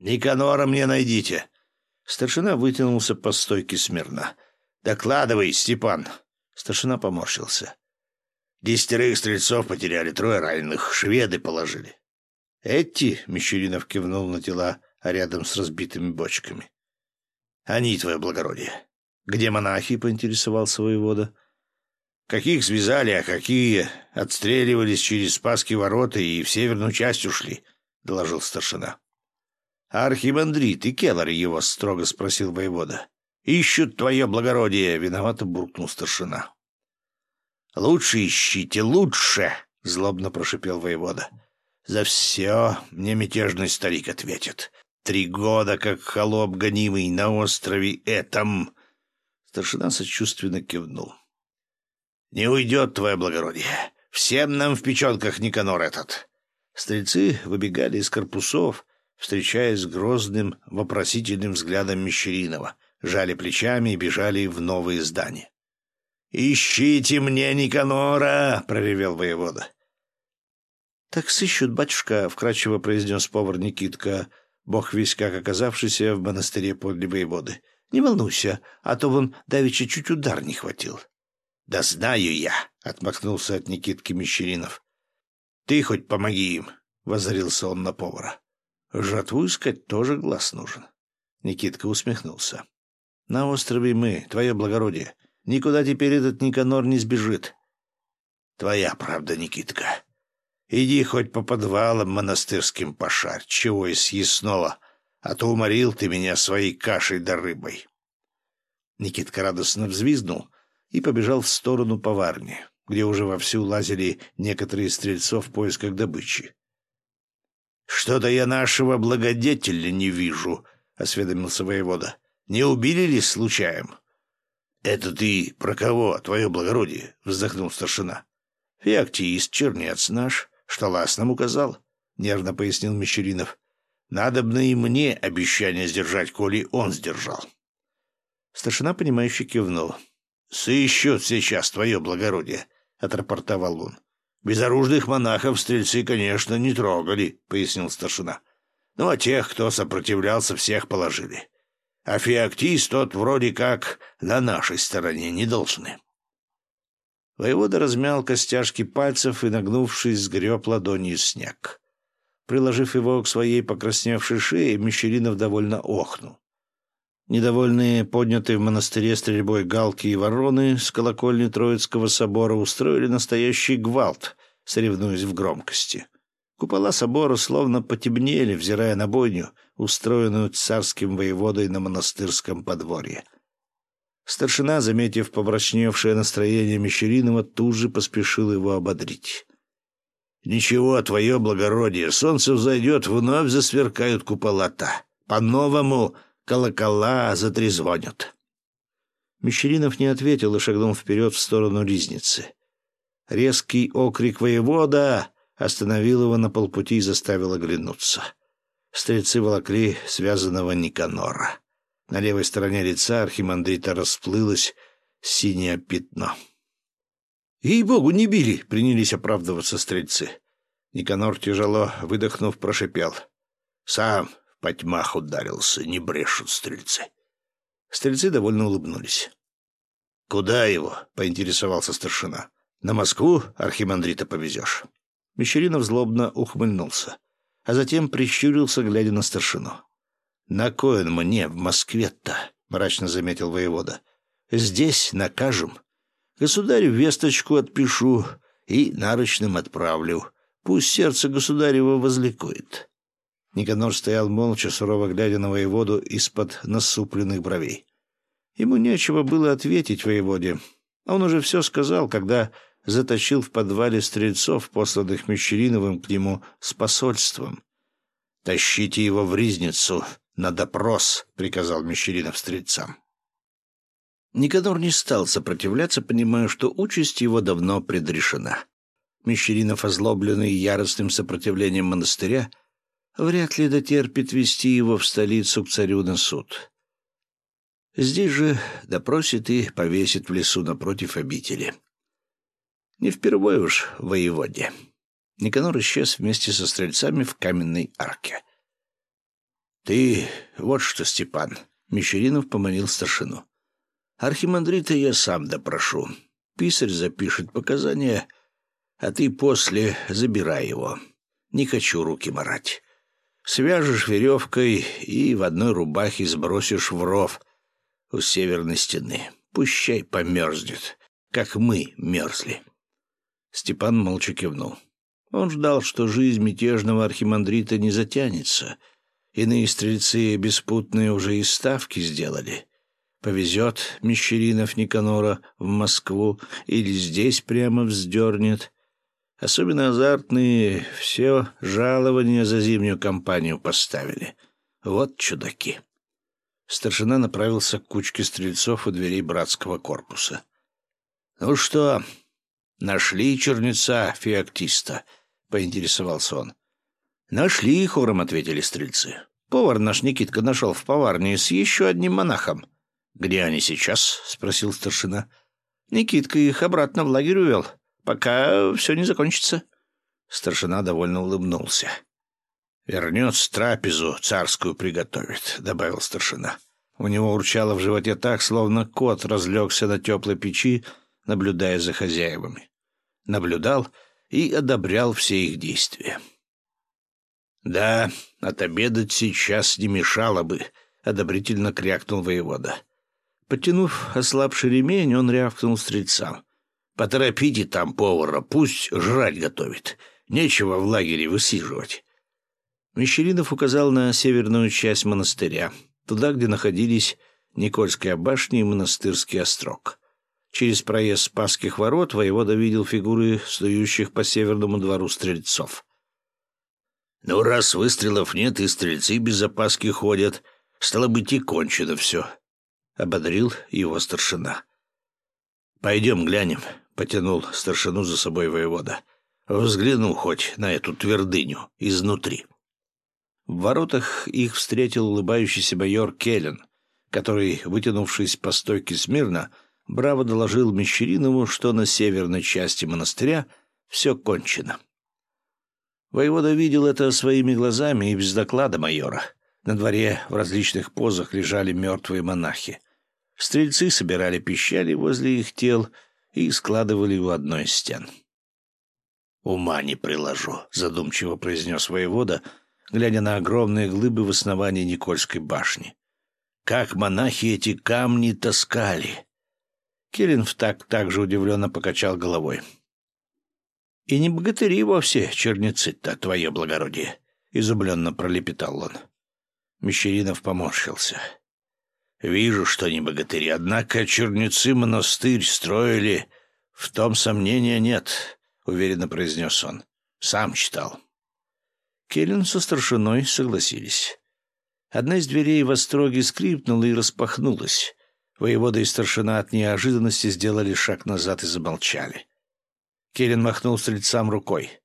Speaker 1: «Никанора мне найдите!» Старшина вытянулся по стойке смирно. «Докладывай, Степан!» Старшина поморщился. «Десятерых стрельцов потеряли, трое раненых, шведы положили. «Эти?» — Мещеринов кивнул на тела рядом с разбитыми бочками. «Они, твое благородие. Где монахи?» — поинтересовался воевода. «Каких связали, а какие отстреливались через Спасские ворота и в северную часть ушли», — доложил старшина. «Архимандрит и келлер его?» — строго спросил воевода. «Ищут твое благородие!» — виновато буркнул старшина. «Лучше ищите, лучше!» — злобно прошипел воевода. За все мне мятежный старик ответит. Три года, как холоп гонимый на острове этом. Старшина сочувственно кивнул. Не уйдет, твое благородие. Всем нам в печенках Никанор этот. Стрельцы выбегали из корпусов, встречаясь с грозным, вопросительным взглядом Мещеринова, жали плечами и бежали в новые здания. «Ищите мне Никанора!» — проревел воевода. «Так сыщут, батюшка», — вкрадчиво произнес повар Никитка, бог весь как оказавшийся в монастыре подле воеводы. «Не волнуйся, а то вон давеча чуть удар не хватил». «Да знаю я», — отмахнулся от Никитки Мещеринов. «Ты хоть помоги им», — воззрился он на повара. «Жатву искать тоже глаз нужен». Никитка усмехнулся. «На острове мы, твое благородие. Никуда теперь этот Никанор не сбежит». «Твоя правда, Никитка», Иди хоть по подвалам монастырским пошарь, чего из съестного, а то уморил ты меня своей кашей да рыбой. Никитка радостно взвизгнул и побежал в сторону поварни, где уже вовсю лазили некоторые стрельцов в поисках добычи. «Что-то я нашего благодетеля не вижу», — осведомился воевода. «Не убили ли случаем?» «Это ты про кого, твое благородие?» — вздохнул старшина. «Феоктист, чернец наш, что лас нам указал, — нервно пояснил Мещеринов. — Надобно и мне обещание сдержать, коли он сдержал. Старшина, понимающе кивнул. — Сыщут сейчас твое благородие, — отрапортовал он. — Безоружных монахов стрельцы, конечно, не трогали, — пояснил старшина. — Ну, а тех, кто сопротивлялся, всех положили. А феоктист тот вроде как на нашей стороне не должны. Воевода размял костяшки пальцев и, нагнувшись, сгреб ладонью снег. Приложив его к своей покрасневшей шее, Мещеринов довольно охнул. Недовольные, поднятые в монастыре стрельбой галки и вороны с колокольни Троицкого собора устроили настоящий гвалт, соревнуясь в громкости. Купола собора словно потемнели, взирая на бойню, устроенную царским воеводой на монастырском подворье. Старшина, заметив помрачневшее настроение Мещеринова, тут же поспешил его ободрить. «Ничего, твое благородие, солнце взойдет, вновь засверкают купола-то. По-новому колокола затрезвонят». Мещеринов не ответил и шагнул вперед в сторону ризницы. Резкий окрик воевода остановил его на полпути и заставил оглянуться. Стрельцы волокли связанного Никанора. На левой стороне лица архимандрита расплылось синее пятно. «Ей-богу, не били!» — принялись оправдываться стрельцы. Никанор, тяжело выдохнув, прошипел. «Сам в потьмах ударился, не брешут стрельцы». Стрельцы довольно улыбнулись. «Куда его?» — поинтересовался старшина. «На Москву архимандрита повезешь». Мещеринов злобно ухмыльнулся, а затем прищурился, глядя на старшину. «На кой мне в Москве-то?» — мрачно заметил воевода. «Здесь накажем. Государю весточку отпишу и нарочным отправлю. Пусть сердце государева возликует». Никанор стоял молча, сурово глядя на воеводу из-под насупленных бровей. Ему нечего было ответить воеводе. Он уже все сказал, когда заточил в подвале стрельцов, посланных Мещериновым к нему с посольством. «Тащите его в ризницу на допрос», — приказал Мещеринов стрельцам. Никанор не стал сопротивляться, понимая, что участь его давно предрешена. Мещеринов, озлобленный яростным сопротивлением монастыря, вряд ли дотерпит вести его в столицу к царю на суд. Здесь же допросит и повесит в лесу напротив обители. Не впервые уж воеводе. Никанор исчез вместе со стрельцами в каменной арке. — Ты вот что, Степан, — Мещеринов поманил старшину. — Архимандрита я сам допрошу. Писарь запишет показания, а ты после забирай его. Не хочу руки марать. Свяжешь веревкой и в одной рубахе сбросишь в ров у северной стены. Пущай померзнет, как мы мерзли. Степан молча кивнул. Он ждал, что жизнь мятежного архимандрита не затянется. Иные стрельцы беспутные уже и ставки сделали. Повезет Мещеринов Никанора в Москву или здесь прямо вздернет. Особенно азартные все жалования за зимнюю кампанию поставили. Вот чудаки. Старшина направился к кучке стрельцов у дверей братского корпуса. «Ну что, нашли чернеца феоктиста?» — поинтересовался он. «Нашли», — хором ответили стрельцы. «Повар наш Никитка нашел в поварне с еще одним монахом». «Где они сейчас?» — спросил старшина. «Никитка их обратно в лагерь увел пока все не закончится. Старшина довольно улыбнулся. «Вернется трапезу царскую приготовит», — добавил старшина. У него урчало в животе так, словно кот разлегся на теплой печи, наблюдая за хозяевами. Наблюдал и одобрял все их действия. «Да, отобедать сейчас не мешало бы», — одобрительно крякнул воевода. Потянув ослабший ремень, он рявкнул стрельцам. Поторопите там повара, пусть жрать готовит. Нечего в лагере высиживать. Мещеринов указал на северную часть монастыря, туда, где находились Никольская башня и монастырский острог. Через проезд Спасских ворот воевода видел фигуры стоящих по северному двору стрельцов. «Ну, раз выстрелов нет и стрельцы без запаски ходят, стало быть, и кончено все», — ободрил его старшина. «Пойдем глянем», — потянул старшину за собой воевода. «Взгляну хоть на эту твердыню изнутри». В воротах их встретил улыбающийся майор Келлен, который, вытянувшись по стойке смирно, браво доложил Мещеринову, что на северной части монастыря все кончено. Воевода видел это своими глазами и без доклада майора. На дворе в различных позах лежали мертвые монахи. Стрельцы собирали пищали возле их тел — и складывали у одной из стен. «Ума не приложу», — задумчиво произнес воевода, глядя на огромные глыбы в основании Никольской башни. «Как монахи эти камни таскали!» Кирин так также удивленно покачал головой. «И не богатыри вовсе, черницы-то, твое благородие!» — изумленно пролепетал он. Мещеринов поморщился. Вижу, что не богатыри, однако черницы монастырь строили. В том сомнения нет, — уверенно произнес он. Сам читал. Келлен со старшиной согласились. Одна из дверей в остроге скрипнула и распахнулась. Воевода и старшина от неожиданности сделали шаг назад и замолчали. Келлен махнул стрельцам рукой.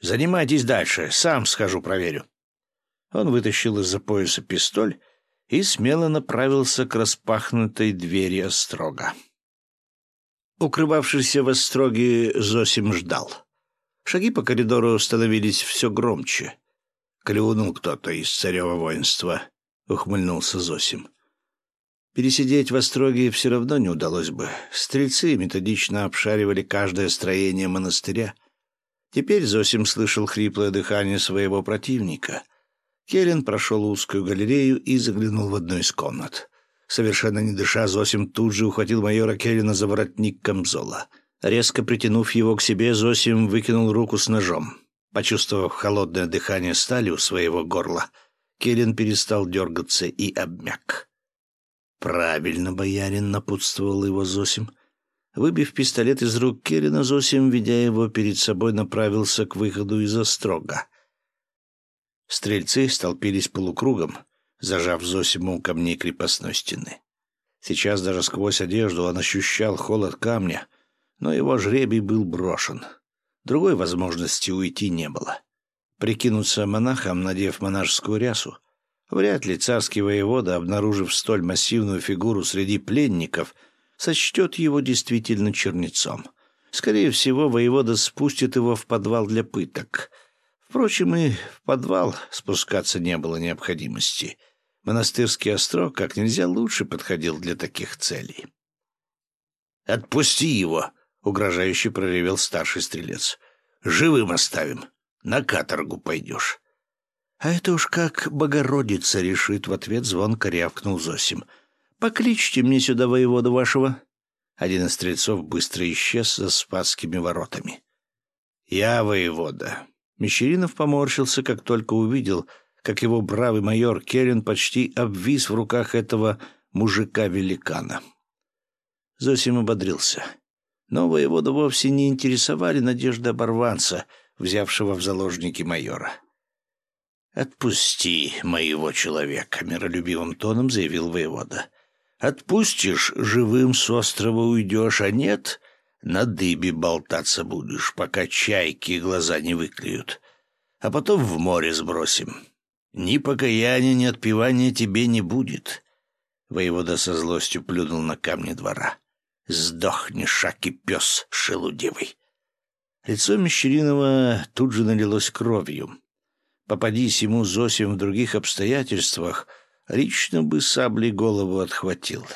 Speaker 1: «Занимайтесь дальше, сам схожу проверю». Он вытащил из-за пояса пистоль и смело направился к распахнутой двери острога. Укрывавшийся в остроге Зосим ждал. Шаги по коридору становились все громче. «Клюнул кто-то из царева воинства», — ухмыльнулся Зосим. Пересидеть в остроге все равно не удалось бы. Стрельцы методично обшаривали каждое строение монастыря. Теперь Зосим слышал хриплое дыхание своего противника — Келлен прошел узкую галерею и заглянул в одну из комнат. Совершенно не дыша, Зосим тут же ухватил майора Келлина за воротник камзола. Резко притянув его к себе, Зосим выкинул руку с ножом. Почувствовав холодное дыхание стали у своего горла, Келлен перестал дергаться и обмяк. «Правильно, боярин», — напутствовал его Зосим. Выбив пистолет из рук Келлина, Зосим, ведя его перед собой, направился к выходу из острога. Стрельцы столпились полукругом, зажав Зосиму камней крепостной стены. Сейчас даже сквозь одежду он ощущал холод камня, но его жребий был брошен. Другой возможности уйти не было. Прикинуться монахом, надев монашескую рясу, вряд ли царский воевода, обнаружив столь массивную фигуру среди пленников, сочтет его действительно чернецом. Скорее всего, воевода спустит его в подвал для пыток — Впрочем, и в подвал спускаться не было необходимости. Монастырский острог как нельзя лучше подходил для таких целей. «Отпусти его!» — угрожающе проревел старший стрелец. «Живым оставим. На каторгу пойдешь». «А это уж как Богородица решит», — в ответ звонко рявкнул Зосим. «Покличьте мне сюда воевода вашего». Один из стрельцов быстро исчез за спасскими воротами. «Я воевода. Мещеринов поморщился, как только увидел, как его бравый майор Керин почти обвис в руках этого мужика-великана. Зосим ободрился. Но воевода вовсе не интересовали надежды оборванца, взявшего в заложники майора. «Отпусти моего человека», — миролюбивым тоном заявил воевода. «Отпустишь, живым с острова уйдешь, а нет, на дыбе болтаться будешь, пока чайки глаза не выклюют. А потом в море сбросим. Ни покаяния, ни отпевания тебе не будет. Воевода со злостью плюнул на камни двора. Сдохни, шаки пес шелудивый. Лицо Мещеринова тут же налилось кровью. Попадись ему Зосим в других обстоятельствах, лично бы саблей голову отхватил.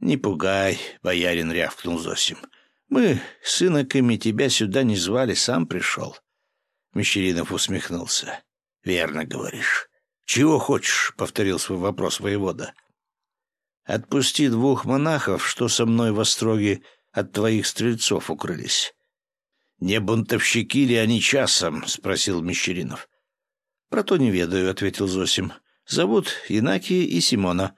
Speaker 1: «Не пугай», — боярин рявкнул Зосим. «Мы с иноками тебя сюда не звали, сам пришел». Мещеринов усмехнулся. «Верно говоришь. Чего хочешь?» — повторил свой вопрос воевода. «Отпусти двух монахов, что со мной в остроге от твоих стрельцов укрылись». «Не бунтовщики ли они часом?» — спросил Мещеринов. «Про то не ведаю», — ответил Зосим. «Зовут Инакия и Симона».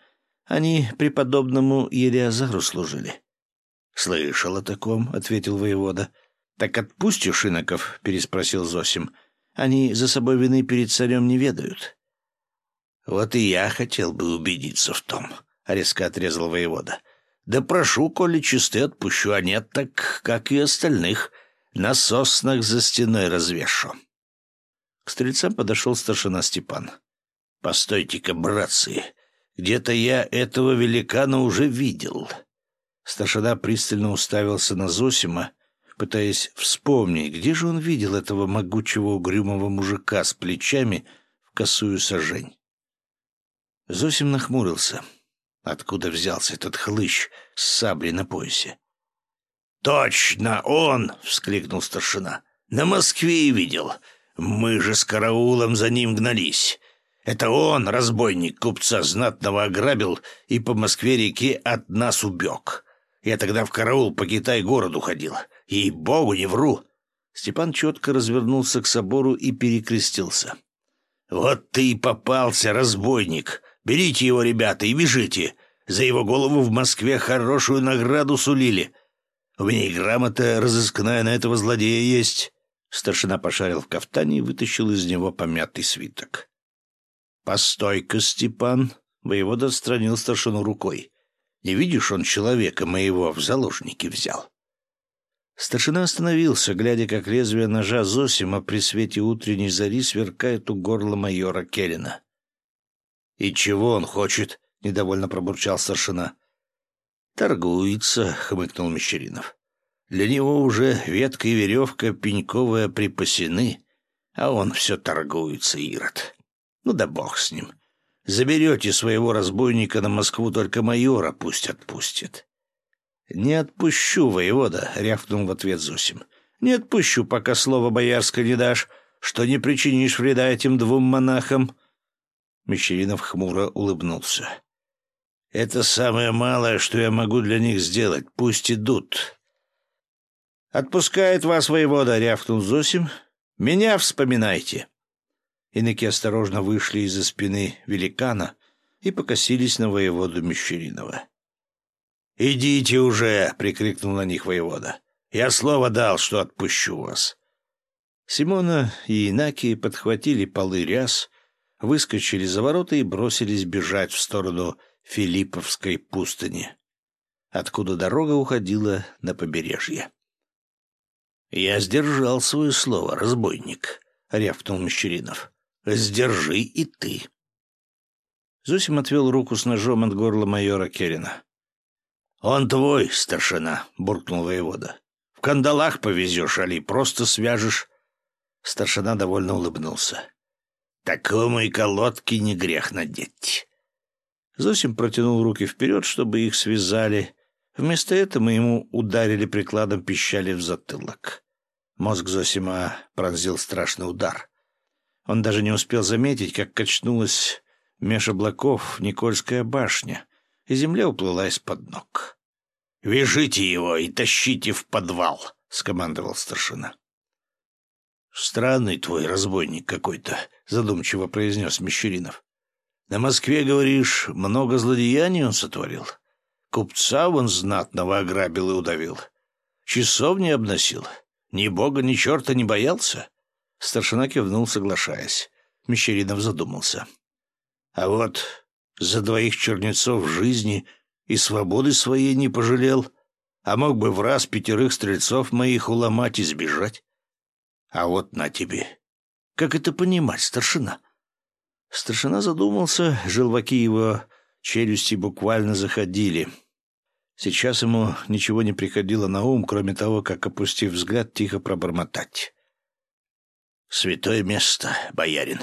Speaker 1: Они преподобному Елиазару служили. — Слышал о таком, — ответил воевода. — Так отпустишь иноков? — переспросил Зосим. — Они за собой вины перед царем не ведают. — Вот и я хотел бы убедиться в том, — резко отрезал воевода. — Да прошу, коли чисты отпущу, а нет, так, как и остальных, на соснах за стеной развешу. К стрельцам подошел старшина Степан. — Постойте-ка, братцы, где-то я этого великана уже видел. Старшина пристально уставился на Зосима, пытаясь вспомнить, где же он видел этого могучего угрюмого мужика с плечами в косую сажень. Зосим нахмурился. Откуда взялся этот хлыщ с саблей на поясе? «Точно он!» — вскликнул старшина. «На Москве видел. Мы же с караулом за ним гнались. Это он, разбойник, купца знатного ограбил и по Москве-реке от нас убег. Я тогда в караул по Китай-городу ходил. И богу не вру. Степан четко развернулся к собору и перекрестился. «Вот ты и попался, разбойник! Берите его, ребята, и бежите! За его голову в Москве хорошую награду сулили. У меня и грамота разыскная на этого злодея есть». Старшина пошарил в кафтане и вытащил из него помятый свиток. «Постой-ка, Степан!» — воевода отстранил старшину рукой. «Не видишь, он человека моего в заложники взял». Старшина остановился, глядя, как лезвие ножа Зосима при свете утренней зари сверкает у горла майора Келлина. «И чего он хочет?» — недовольно пробурчал старшина. «Торгуется», — хмыкнул Мещеринов. «Для него уже ветка и веревка пеньковая припасены, а он все торгуется, Ирод». Ну да бог с ним. Заберете своего разбойника на Москву, только майора пусть отпустит. «Не отпущу, воевода», — рявкнул в ответ Зосим. «Не отпущу, пока слово боярское не дашь. что не причинишь вреда этим двум монахам?» Мещеринов хмуро улыбнулся. «Это самое малое, что я могу для них сделать. Пусть идут». «Отпускает вас воевода», — рявкнул Зосим. «Меня вспоминайте». Иноки осторожно вышли из-за спины великана и покосились на воеводу Мещеринова. «Идите уже!» — прикрикнул на них воевода. «Я слово дал, что отпущу вас». Симона и Инаки подхватили полы ряс, выскочили за ворота и бросились бежать в сторону Филипповской пустыни, откуда дорога уходила на побережье. «Я сдержал свое слово, разбойник», — рявкнул Мещеринов. Сдержи и ты. Зосим отвел руку с ножом от горла майора Керина. «Он твой, старшина», — буркнул воевода. «В кандалах повезешь, али просто свяжешь». Старшина довольно улыбнулся. «Такому и колодки не грех надеть». Зосим протянул руки вперед, чтобы их связали. Вместо этого ему ударили прикладом пищали в затылок. Мозг Зосима пронзил страшный удар. Он даже не успел заметить, как качнулась меж облаков Никольская башня, и земля уплыла из-под ног. «Вяжите его и тащите в подвал», — скомандовал старшина. «Странный твой разбойник какой-то», — задумчиво произнес Мещеринов. «На Москве, говоришь, много злодеяний он сотворил? Купца вон знатного ограбил и удавил. Часовни обносил. Ни бога, ни черта не боялся. Старшина кивнул, соглашаясь. Мещеринов задумался. «А вот за двоих чернецов жизни и свободы своей не пожалел, а мог бы в раз пятерых стрельцов моих уломать и сбежать. А вот на тебе. Как это понимать, старшина?» Старшина задумался, желваки его челюсти буквально заходили. Сейчас ему ничего не приходило на ум, кроме того, как, опустив взгляд, тихо пробормотать. Святое место, боярин.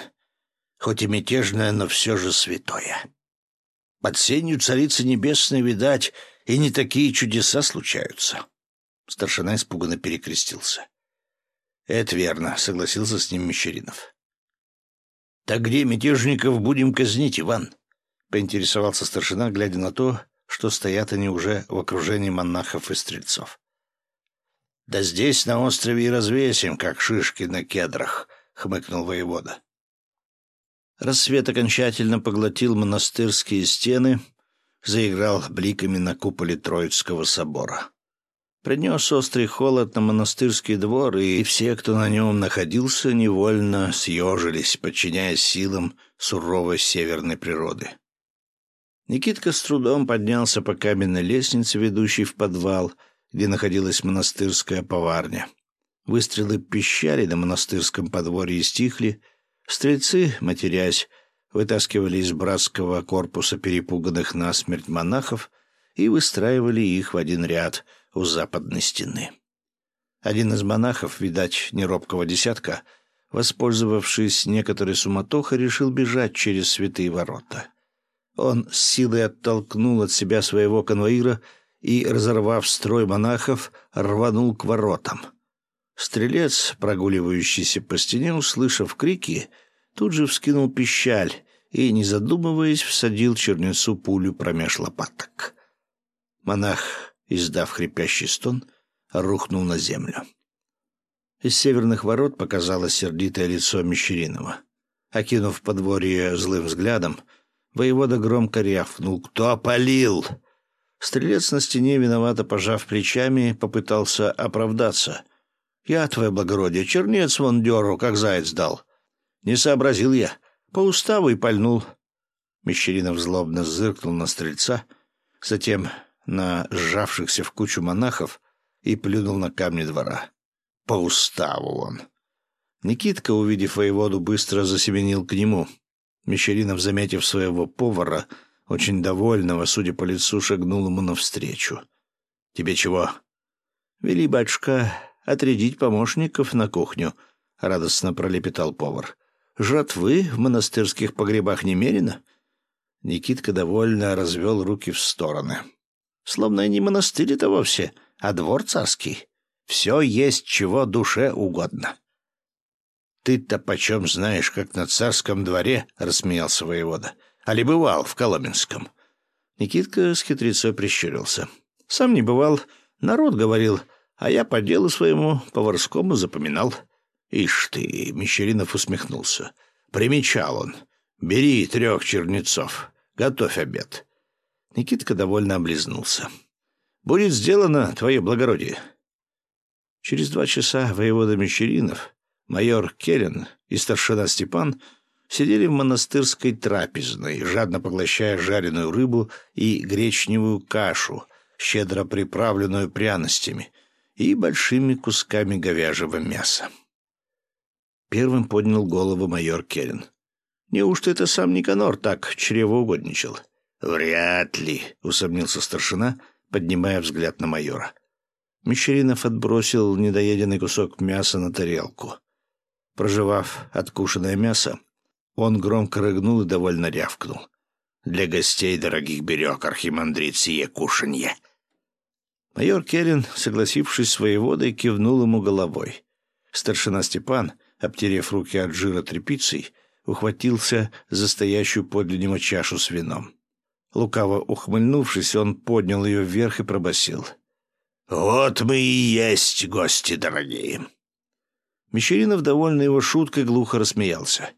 Speaker 1: Хоть и мятежное, но все же святое. Под сенью царицы небесной, видать, и не такие чудеса случаются. Старшина испуганно перекрестился. «Это верно», — согласился с ним Мещеринов. «Так где мятежников будем казнить, Иван?» — поинтересовался старшина, глядя на то, что стоят они уже в окружении монахов и стрельцов. «Да здесь, на острове, и развесим, как шишки на кедрах», — хмыкнул воевода. Рассвет окончательно поглотил монастырские стены, заиграл бликами на куполе Троицкого собора. Принес острый холод на монастырский двор, и все, кто на нем находился, невольно съежились, подчиняясь силам суровой северной природы. Никитка с трудом поднялся по каменной лестнице, ведущей в подвал — где находилась монастырская поварня. Выстрелы пищали на монастырском подворье стихли. Стрельцы, матерясь, вытаскивали из братского корпуса перепуганных насмерть монахов и выстраивали их в один ряд у западной стены. Один из монахов, видать, неробкого десятка, воспользовавшись некоторой суматохой, решил бежать через святые ворота. Он с силой оттолкнул от себя своего конвоира и, разорвав строй монахов, рванул к воротам. Стрелец, прогуливающийся по стене, услышав крики, тут же вскинул пищаль и, не задумываясь, всадил чернецу пулю промеж лопаток. Монах, издав хрипящий стон, рухнул на землю. Из северных ворот показалось сердитое лицо Мещеринова. Окинув подворье злым взглядом, воевода громко рявкнул «Кто опалил?» Стрелец на стене, виновато пожав плечами, попытался оправдаться. «Я, твое благородие, чернец вон деру, как заяц дал. Не сообразил я. По уставу и пальнул». Мещеринов злобно зыркнул на стрельца, затем на сжавшихся в кучу монахов и плюнул на камни двора. «По уставу он». Никитка, увидев воеводу, быстро засеменил к нему. Мещеринов, заметив своего повара, — очень довольного, судя по лицу, шагнул ему навстречу. «Тебе чего?» «Вели, батюшка, отрядить помощников на кухню», — радостно пролепетал повар. «Жратвы в монастырских погребах немерено?» Никитка довольно развел руки в стороны. «Словно и не монастырь это вовсе, а двор царский. Все есть, чего душе угодно». ты-то почем знаешь, как на царском дворе?» — рассмеялся воевода. «Али бывал в Коломенском?» Никитка с хитрецой прищурился. «Сам не бывал. Народ говорил, а я по делу своему поварскому запоминал». «Ишь ты!» — Мещеринов усмехнулся. «Примечал он. Бери трех чернецов. Готовь обед». Никитка довольно облизнулся. «Будет сделано, твое благородие». Через два часа воевода Мещеринов, майор Келлен и старшина Степан сидели в монастырской трапезной, жадно поглощая жареную рыбу и гречневую кашу, щедро приправленную пряностями, и большими кусками говяжьего мяса. Первым поднял голову майор Келлен. «Неужто это сам Никанор так чревоугодничал?» «Вряд ли», — усомнился старшина, поднимая взгляд на майора. Мещеринов отбросил недоеденный кусок мяса на тарелку. Прожевав откушенное мясо, он громко рыгнул и довольно рявкнул. «Для гостей дорогих берег, архимандрит, сие кушанье!» Майор Керин, согласившись с воеводой, кивнул ему головой. Старшина Степан, обтерев руки от жира тряпицей, ухватился за стоящую подле него чашу с вином. Лукаво ухмыльнувшись, он поднял ее вверх и пробасил: «Вот мы и есть гости дорогие!» Мещеринов, довольный его шуткой, глухо рассмеялся.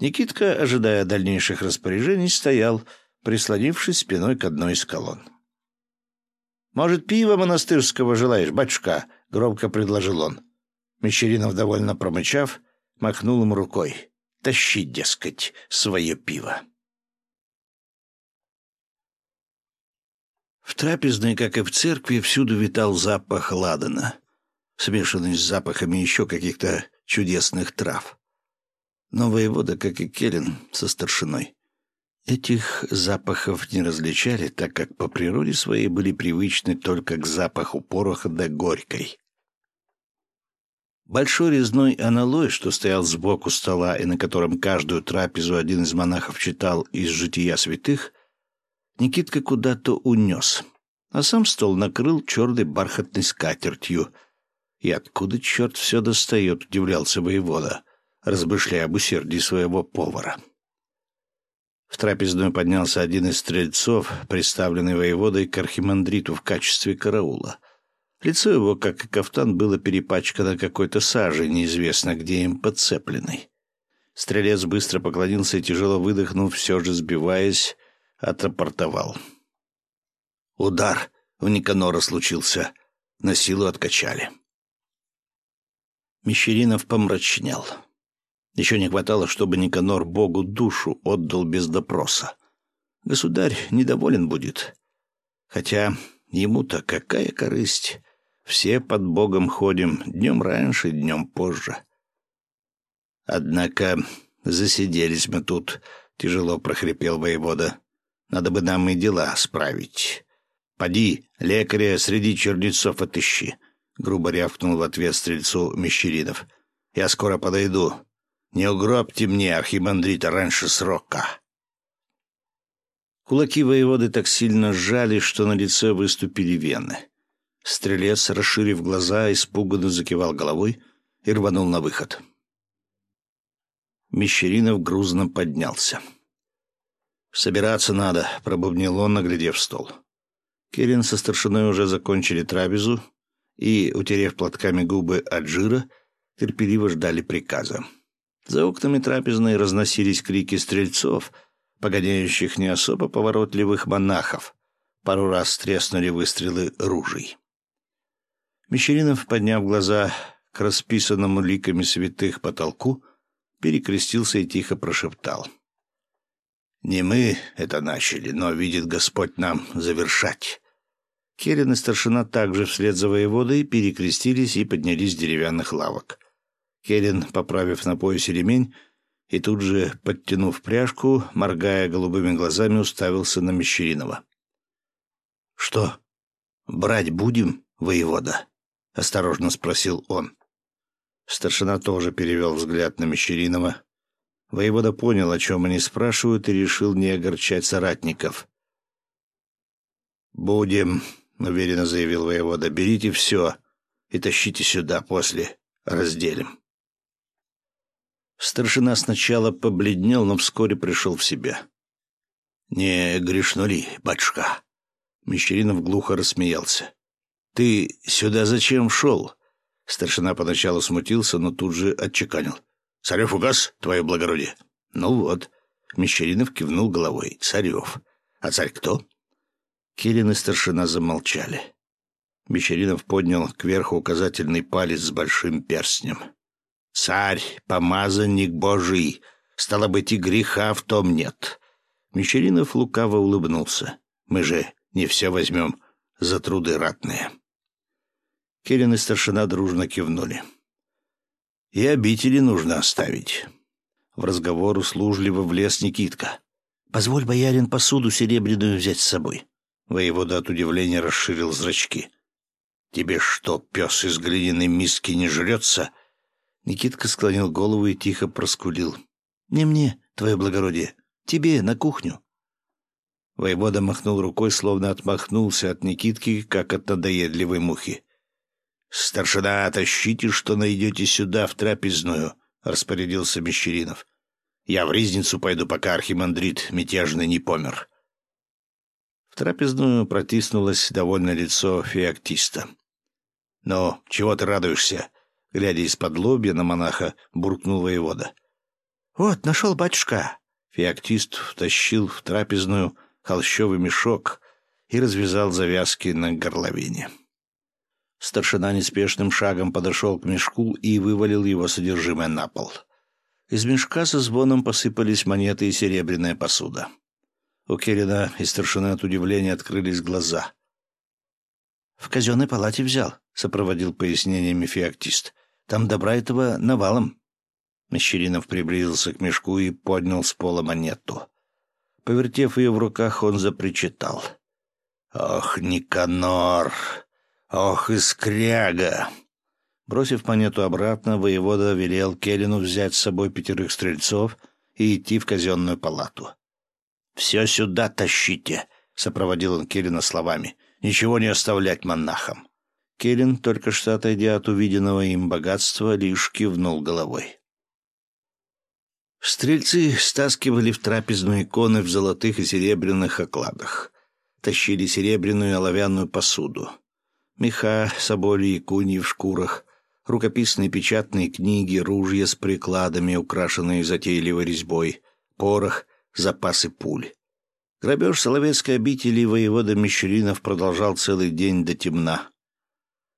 Speaker 1: Никитка, ожидая дальнейших распоряжений, стоял, прислонившись спиной к одной из колонн. «Может, пива монастырского желаешь, батюшка?» — громко предложил он. Мещеринов, довольно промычав, махнул ему рукой. «Тащи, дескать, свое пиво». В трапезной, как и в церкви, всюду витал запах ладана, смешанный с запахами еще каких-то чудесных трав. Но воевода, как и Келлен, со старшиной, этих запахов не различали, так как по природе своей были привычны только к запаху пороха да горькой. Большой резной аналой, что стоял сбоку стола и на котором каждую трапезу один из монахов читал из «Жития святых», Никитка куда-то унес, а сам стол накрыл черной бархатной скатертью. И откуда черт все достает, удивлялся воевода, размышляя об усердии своего повара. В трапезную поднялся один из стрельцов, представленный воеводой к архимандриту в качестве караула. Лицо его, как и кафтан, было перепачкано какой-то сажей, неизвестно где им подцепленной. Стрелец быстро поклонился и, тяжело выдохнув, все же сбиваясь, отрапортовал. Удар в Никанора случился. На силу откачали. Мещеринов помрачнел. Еще не хватало, чтобы Никанор Богу душу отдал без допроса. Государь недоволен будет. Хотя ему-то какая корысть. Все под Богом ходим, днем раньше, днем позже. Однако засиделись мы тут, — тяжело прохрипел воевода. Надо бы нам и дела справить. Поди, лекаря среди чернецов отыщи, — грубо рявкнул в ответ стрельцу Мещеринов. Я скоро подойду. Не угробьте мне, архимандрита, раньше срока. Кулаки воеводы так сильно сжали, что на лице выступили вены. Стрелец, расширив глаза, испуганно закивал головой и рванул на выход. Мещеринов грузно поднялся. «Собираться надо», — пробубнил он, наглядев стол. Кирин со старшиной уже закончили трапезу и, утерев платками губы от жира, терпеливо ждали приказа. За окнами трапезной разносились крики стрельцов, погоняющих не особо поворотливых монахов. Пару раз треснули выстрелы ружей. Мещеринов, подняв глаза к расписанному ликами святых потолку, перекрестился и тихо прошептал — не мы это начали, но видит Господь нам завершать. Керин и старшина также вслед за воеводой перекрестились и поднялись с деревянных лавок. Керин, поправив на поясе ремень, и тут же, подтянув пряжку, моргая голубыми глазами, уставился на Мещеринова. «Что, брать будем, воевода?» — осторожно спросил он. Старшина тоже перевел взгляд на Мещеринова, Воевода понял, о чем они спрашивают, и решил не огорчать соратников. «Будем», — уверенно заявил воевода, — «берите все и тащите сюда после. Разделим». Старшина сначала побледнел, но вскоре пришел в себя. «Не грешно ли, батюшка?» Мещеринов глухо рассмеялся. «Ты сюда зачем шел?» Старшина поначалу смутился, но тут же отчеканил. «Царев угас, твое благородие?» «Ну вот». Мещеринов кивнул головой. «Царев. А царь кто?» Кирин и старшина замолчали. Мещеринов поднял кверху указательный палец с большим перстнем. «Царь, помазанник Божий, стало быть, и греха в том нет». Мещеринов лукаво улыбнулся. «Мы же не все возьмем за труды ратные». Кирин и старшина дружно кивнули. «И обители нужно оставить». В разговор услужливо влез Никитка. «Позволь, боярин, посуду серебряную взять с собой». Воевода от удивления расширил зрачки. «Тебе что, пес из глиняной миски не жрется?» Никитка склонил голову и тихо проскулил. «Не мне, твое благородие. Тебе, на кухню». Воевода махнул рукой, словно отмахнулся от Никитки, как от надоедливой мухи. «Старшина, тащите, что найдете сюда, в трапезную», — распорядился Мещеринов. «Я в Ризницу пойду, пока архимандрит мятежный не помер» трапезную протиснулось довольное лицо феоктиста. «Ну, чего ты радуешься?» — глядя из-под лобья на монаха, буркнул воевода. «Вот, нашел батюшка!» Феоктист втащил в трапезную холщовый мешок и развязал завязки на горловине. Старшина неспешным шагом подошел к мешку и вывалил его содержимое на пол. Из мешка со звоном посыпались монеты и серебряная посуда. У Керина и старшины от удивления открылись глаза. «В казенной палате взял», — сопроводил пояснениями феоктист. «Там добра этого навалом». Мещеринов приблизился к мешку и поднял с пола монету. Повертев ее в руках, он запричитал. «Ох, Никанор! Ох, искряга!» Бросив монету обратно, воевода велел Келлину взять с собой пятерых стрельцов и идти в казенную палату. «Все сюда тащите», — сопроводил он Келлина словами. «Ничего не оставлять монахам». Келлин, только что отойдя от увиденного им богатства, лишь кивнул головой. Стрельцы стаскивали в трапезную иконы в золотых и серебряных окладах. Тащили серебряную и оловянную посуду. Меха, соболи и куньи в шкурах, рукописные печатные книги, ружья с прикладами, украшенные затейливой резьбой, порох — запасы пуль. Грабеж Соловецкой обители воевода Мещеринов продолжал целый день до темна.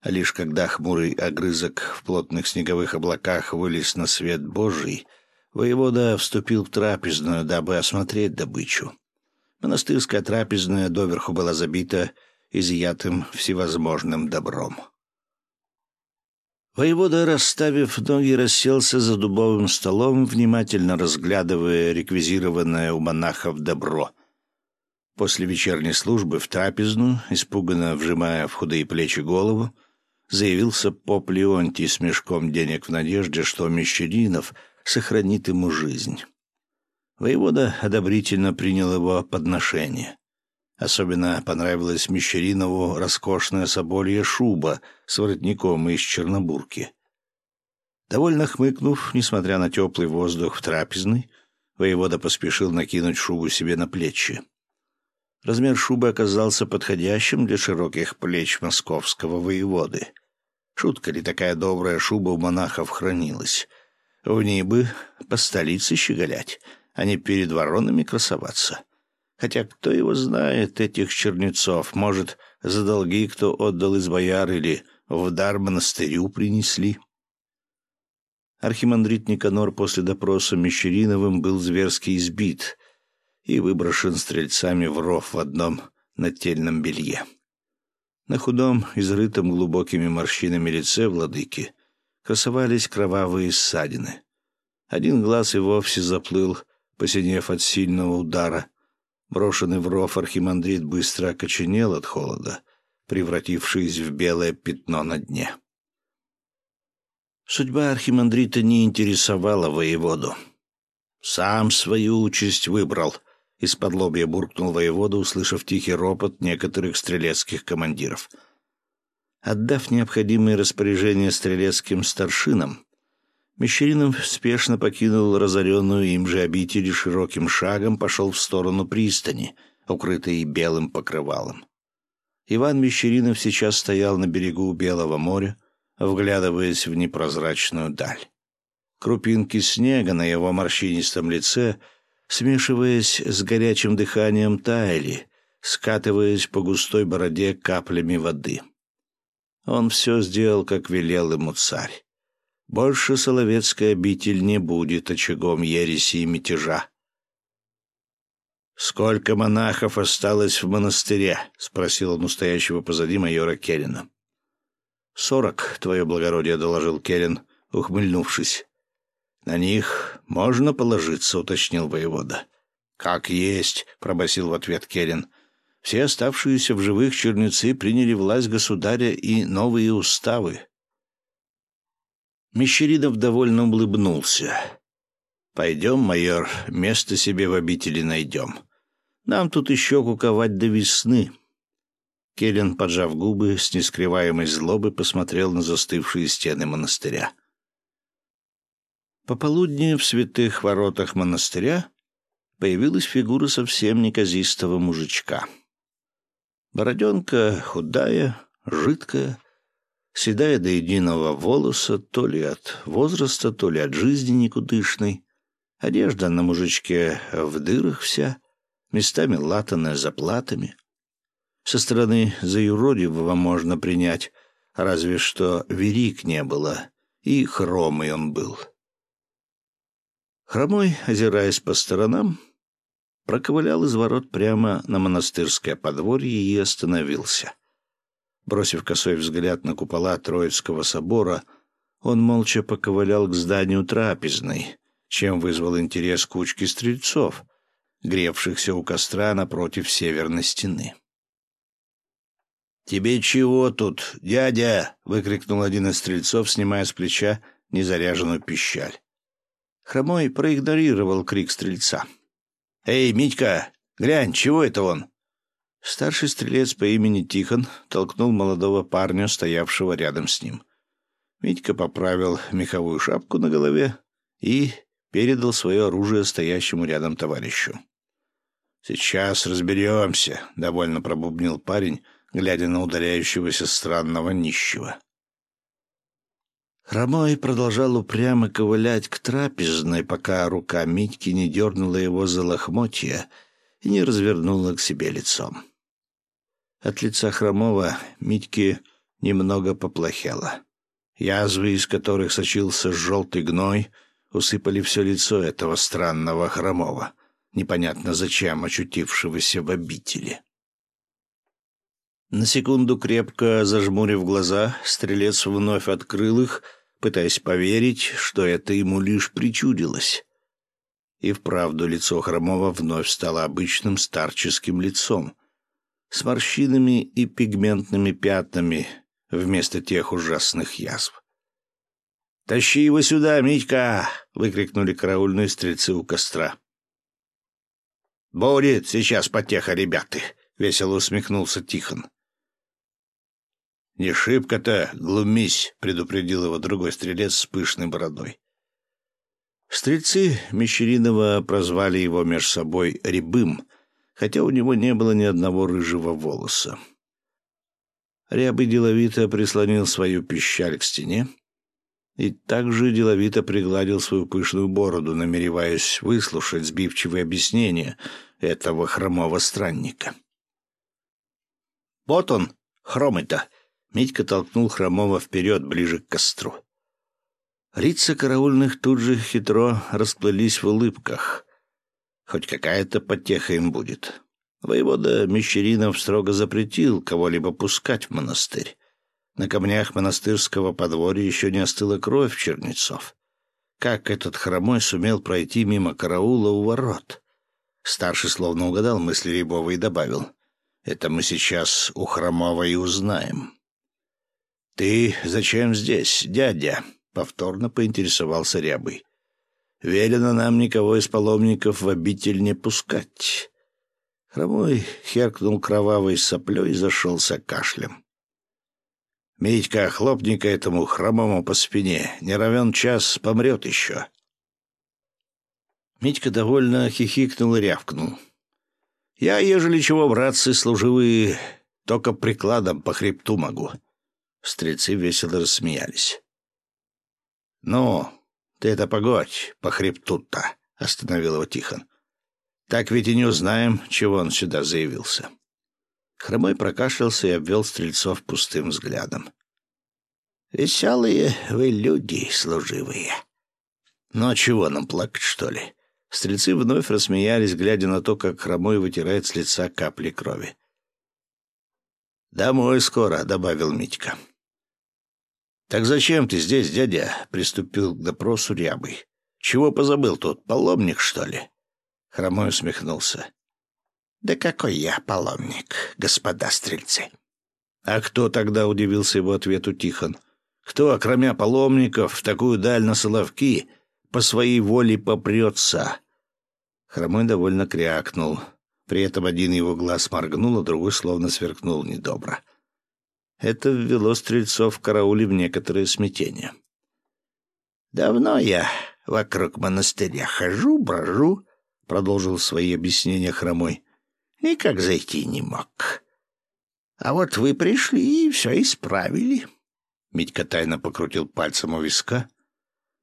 Speaker 1: Лишь когда хмурый огрызок в плотных снеговых облаках вылез на свет Божий, воевода вступил в трапезную, дабы осмотреть добычу. Монастырская трапезная доверху была забита изъятым всевозможным добром. Воевода, расставив ноги, расселся за дубовым столом, внимательно разглядывая реквизированное у монахов добро. После вечерней службы в трапезную, испуганно вжимая в худые плечи голову, заявился поп Леонтий с мешком денег в надежде, что Мещеринов сохранит ему жизнь. Воевода одобрительно принял его подношение. Особенно понравилась Мещеринову роскошная соболья шуба с воротником из чернобурки. Довольно хмыкнув, несмотря на теплый воздух в трапезной, воевода поспешил накинуть шубу себе на плечи. Размер шубы оказался подходящим для широких плеч московского воеводы. Шутка ли такая добрая шуба у монахов хранилась? В ней бы по столице щеголять, а не перед воронами красоваться. Хотя кто его знает, этих чернецов, может, за долги кто отдал из бояр или в дар монастырю принесли. Архимандрит Никанор после допроса Мещериновым был зверски избит и выброшен стрельцами в ров в одном нательном белье. На худом, изрытом глубокими морщинами лице владыки красовались кровавые ссадины. Один глаз и вовсе заплыл, посинев от сильного удара — Брошенный в ров архимандрит быстро окоченел от холода, превратившись в белое пятно на дне. Судьба архимандрита не интересовала воеводу. «Сам свою участь выбрал», — из-под лобья буркнул воевода, услышав тихий ропот некоторых стрелецких командиров. Отдав необходимые распоряжения стрелецким старшинам, Мещеринов спешно покинул разоренную им же обитель и широким шагом пошел в сторону пристани, укрытой белым покрывалом. Иван Мещеринов сейчас стоял на берегу Белого моря, вглядываясь в непрозрачную даль. Крупинки снега на его морщинистом лице, смешиваясь с горячим дыханием, таяли, скатываясь по густой бороде каплями воды. Он все сделал, как велел ему царь. Больше Соловецкая обитель не будет очагом ереси и мятежа. «Сколько монахов осталось в монастыре?» — спросил он у стоящего позади майора Керина. «Сорок, твое благородие», — доложил Керин, ухмыльнувшись. «На них можно положиться», — уточнил воевода. «Как есть», — пробасил в ответ Керин. «Все оставшиеся в живых чернецы приняли власть государя и новые уставы. Мещеридов довольно улыбнулся. «Пойдем, майор, место себе в обители найдем. Нам тут еще куковать до весны». Келлен, поджав губы, с нескрываемой злобы посмотрел на застывшие стены монастыря. Пополудни в святых воротах монастыря появилась фигура совсем неказистого мужичка. Бороденка худая, жидкая, седая до единого волоса, то ли от возраста, то ли от жизни никудышной. Одежда на мужичке в дырах вся, местами латаная заплатами. Со стороны заюродивого можно принять, разве что верик не было, и хромый он был. Хромой, озираясь по сторонам, проковылял из ворот прямо на монастырское подворье и остановился. Бросив косой взгляд на купола Троицкого собора, он молча поковылял к зданию трапезной, чем вызвал интерес кучки стрельцов, гревшихся у костра напротив северной стены. «Тебе чего тут, дядя?» — выкрикнул один из стрельцов, снимая с плеча незаряженную пищаль. Хромой проигнорировал крик стрельца. «Эй, Митька, глянь, чего это он?» Старший стрелец по имени Тихон толкнул молодого парня, стоявшего рядом с ним. Митька поправил меховую шапку на голове и передал свое оружие стоящему рядом товарищу. «Сейчас разберемся», — довольно пробубнил парень, глядя на удаляющегося странного нищего. Хромой продолжал упрямо ковылять к трапезной, пока рука Митьки не дернула его за лохмотья и не развернула к себе лицом. От лица Хромова Митьке немного поплохело. Язвы, из которых сочился желтый гной, усыпали все лицо этого странного Хромова, непонятно зачем очутившегося в обители. На секунду крепко зажмурив глаза, стрелец вновь открыл их, пытаясь поверить, что это ему лишь причудилось. И вправду лицо Хромова вновь стало обычным старческим лицом, с морщинами и пигментными пятнами вместо тех ужасных язв. «Тащи его сюда, Митька!» — выкрикнули караульные стрельцы у костра. «Будет сейчас потеха, ребята!» — весело усмехнулся Тихон. «Не шибко-то глумись», — предупредил его другой стрелец с пышной бородой. Стрельцы Мещеринова прозвали его меж собой «Рябым», хотя у него не было ни одного рыжего волоса. Рябый деловито прислонил свою пищаль к стене и также деловито пригладил свою пышную бороду, намереваясь выслушать сбивчивые объяснения этого хромого странника. «Вот он, хромый-то!» — Митька толкнул хромого вперед, ближе к костру. Лица караульных тут же хитро расплылись в улыбках — Хоть какая-то потеха им будет. Воевода Мещеринов строго запретил кого-либо пускать в монастырь. На камнях монастырского подворья еще не остыла кровь чернецов. Как этот хромой сумел пройти мимо караула у ворот? Старший словно угадал мысли Рябова и добавил. «Это мы сейчас у хромого и узнаем». «Ты зачем здесь, дядя?» — повторно поинтересовался Рябый. Велено нам никого из паломников в обитель не пускать. Хромой херкнул кровавой соплей и зашелся кашлем. Митька, хлопника этому хромому по спине. Не равен час, помрет еще. Митька довольно хихикнул и рявкнул. Я, ежели чего, братцы служивые, только прикладом по хребту могу. Стрельцы весело рассмеялись. «Ну, ты это погодь, по хребту-то», — остановил его Тихон. «Так ведь и не узнаем, чего он сюда заявился». Хромой прокашлялся и обвел стрельцов пустым взглядом. «Веселые вы люди, служивые. Ну а чего нам плакать, что ли?» Стрельцы вновь рассмеялись, глядя на то, как Хромой вытирает с лица капли крови. «Домой скоро», — добавил Митька. «Так зачем ты здесь, дядя?» — приступил к допросу Рябый. «Чего позабыл тут, паломник, что ли?» Хромой усмехнулся. «Да какой я паломник, господа стрельцы!» «А кто тогда?» — удивился его ответу Тихон. «Кто, кроме паломников, в такую даль на Соловки по своей воле попрется?» Хромой довольно крякнул. При этом один его глаз моргнул, а другой словно сверкнул недобро. Это ввело стрельцов в карауле в некоторое смятение. «Давно я вокруг монастыря хожу, брожу», — продолжил свои объяснения хромой. «Никак зайти не мог. А вот вы пришли и все исправили». Митька тайно покрутил пальцем у виска,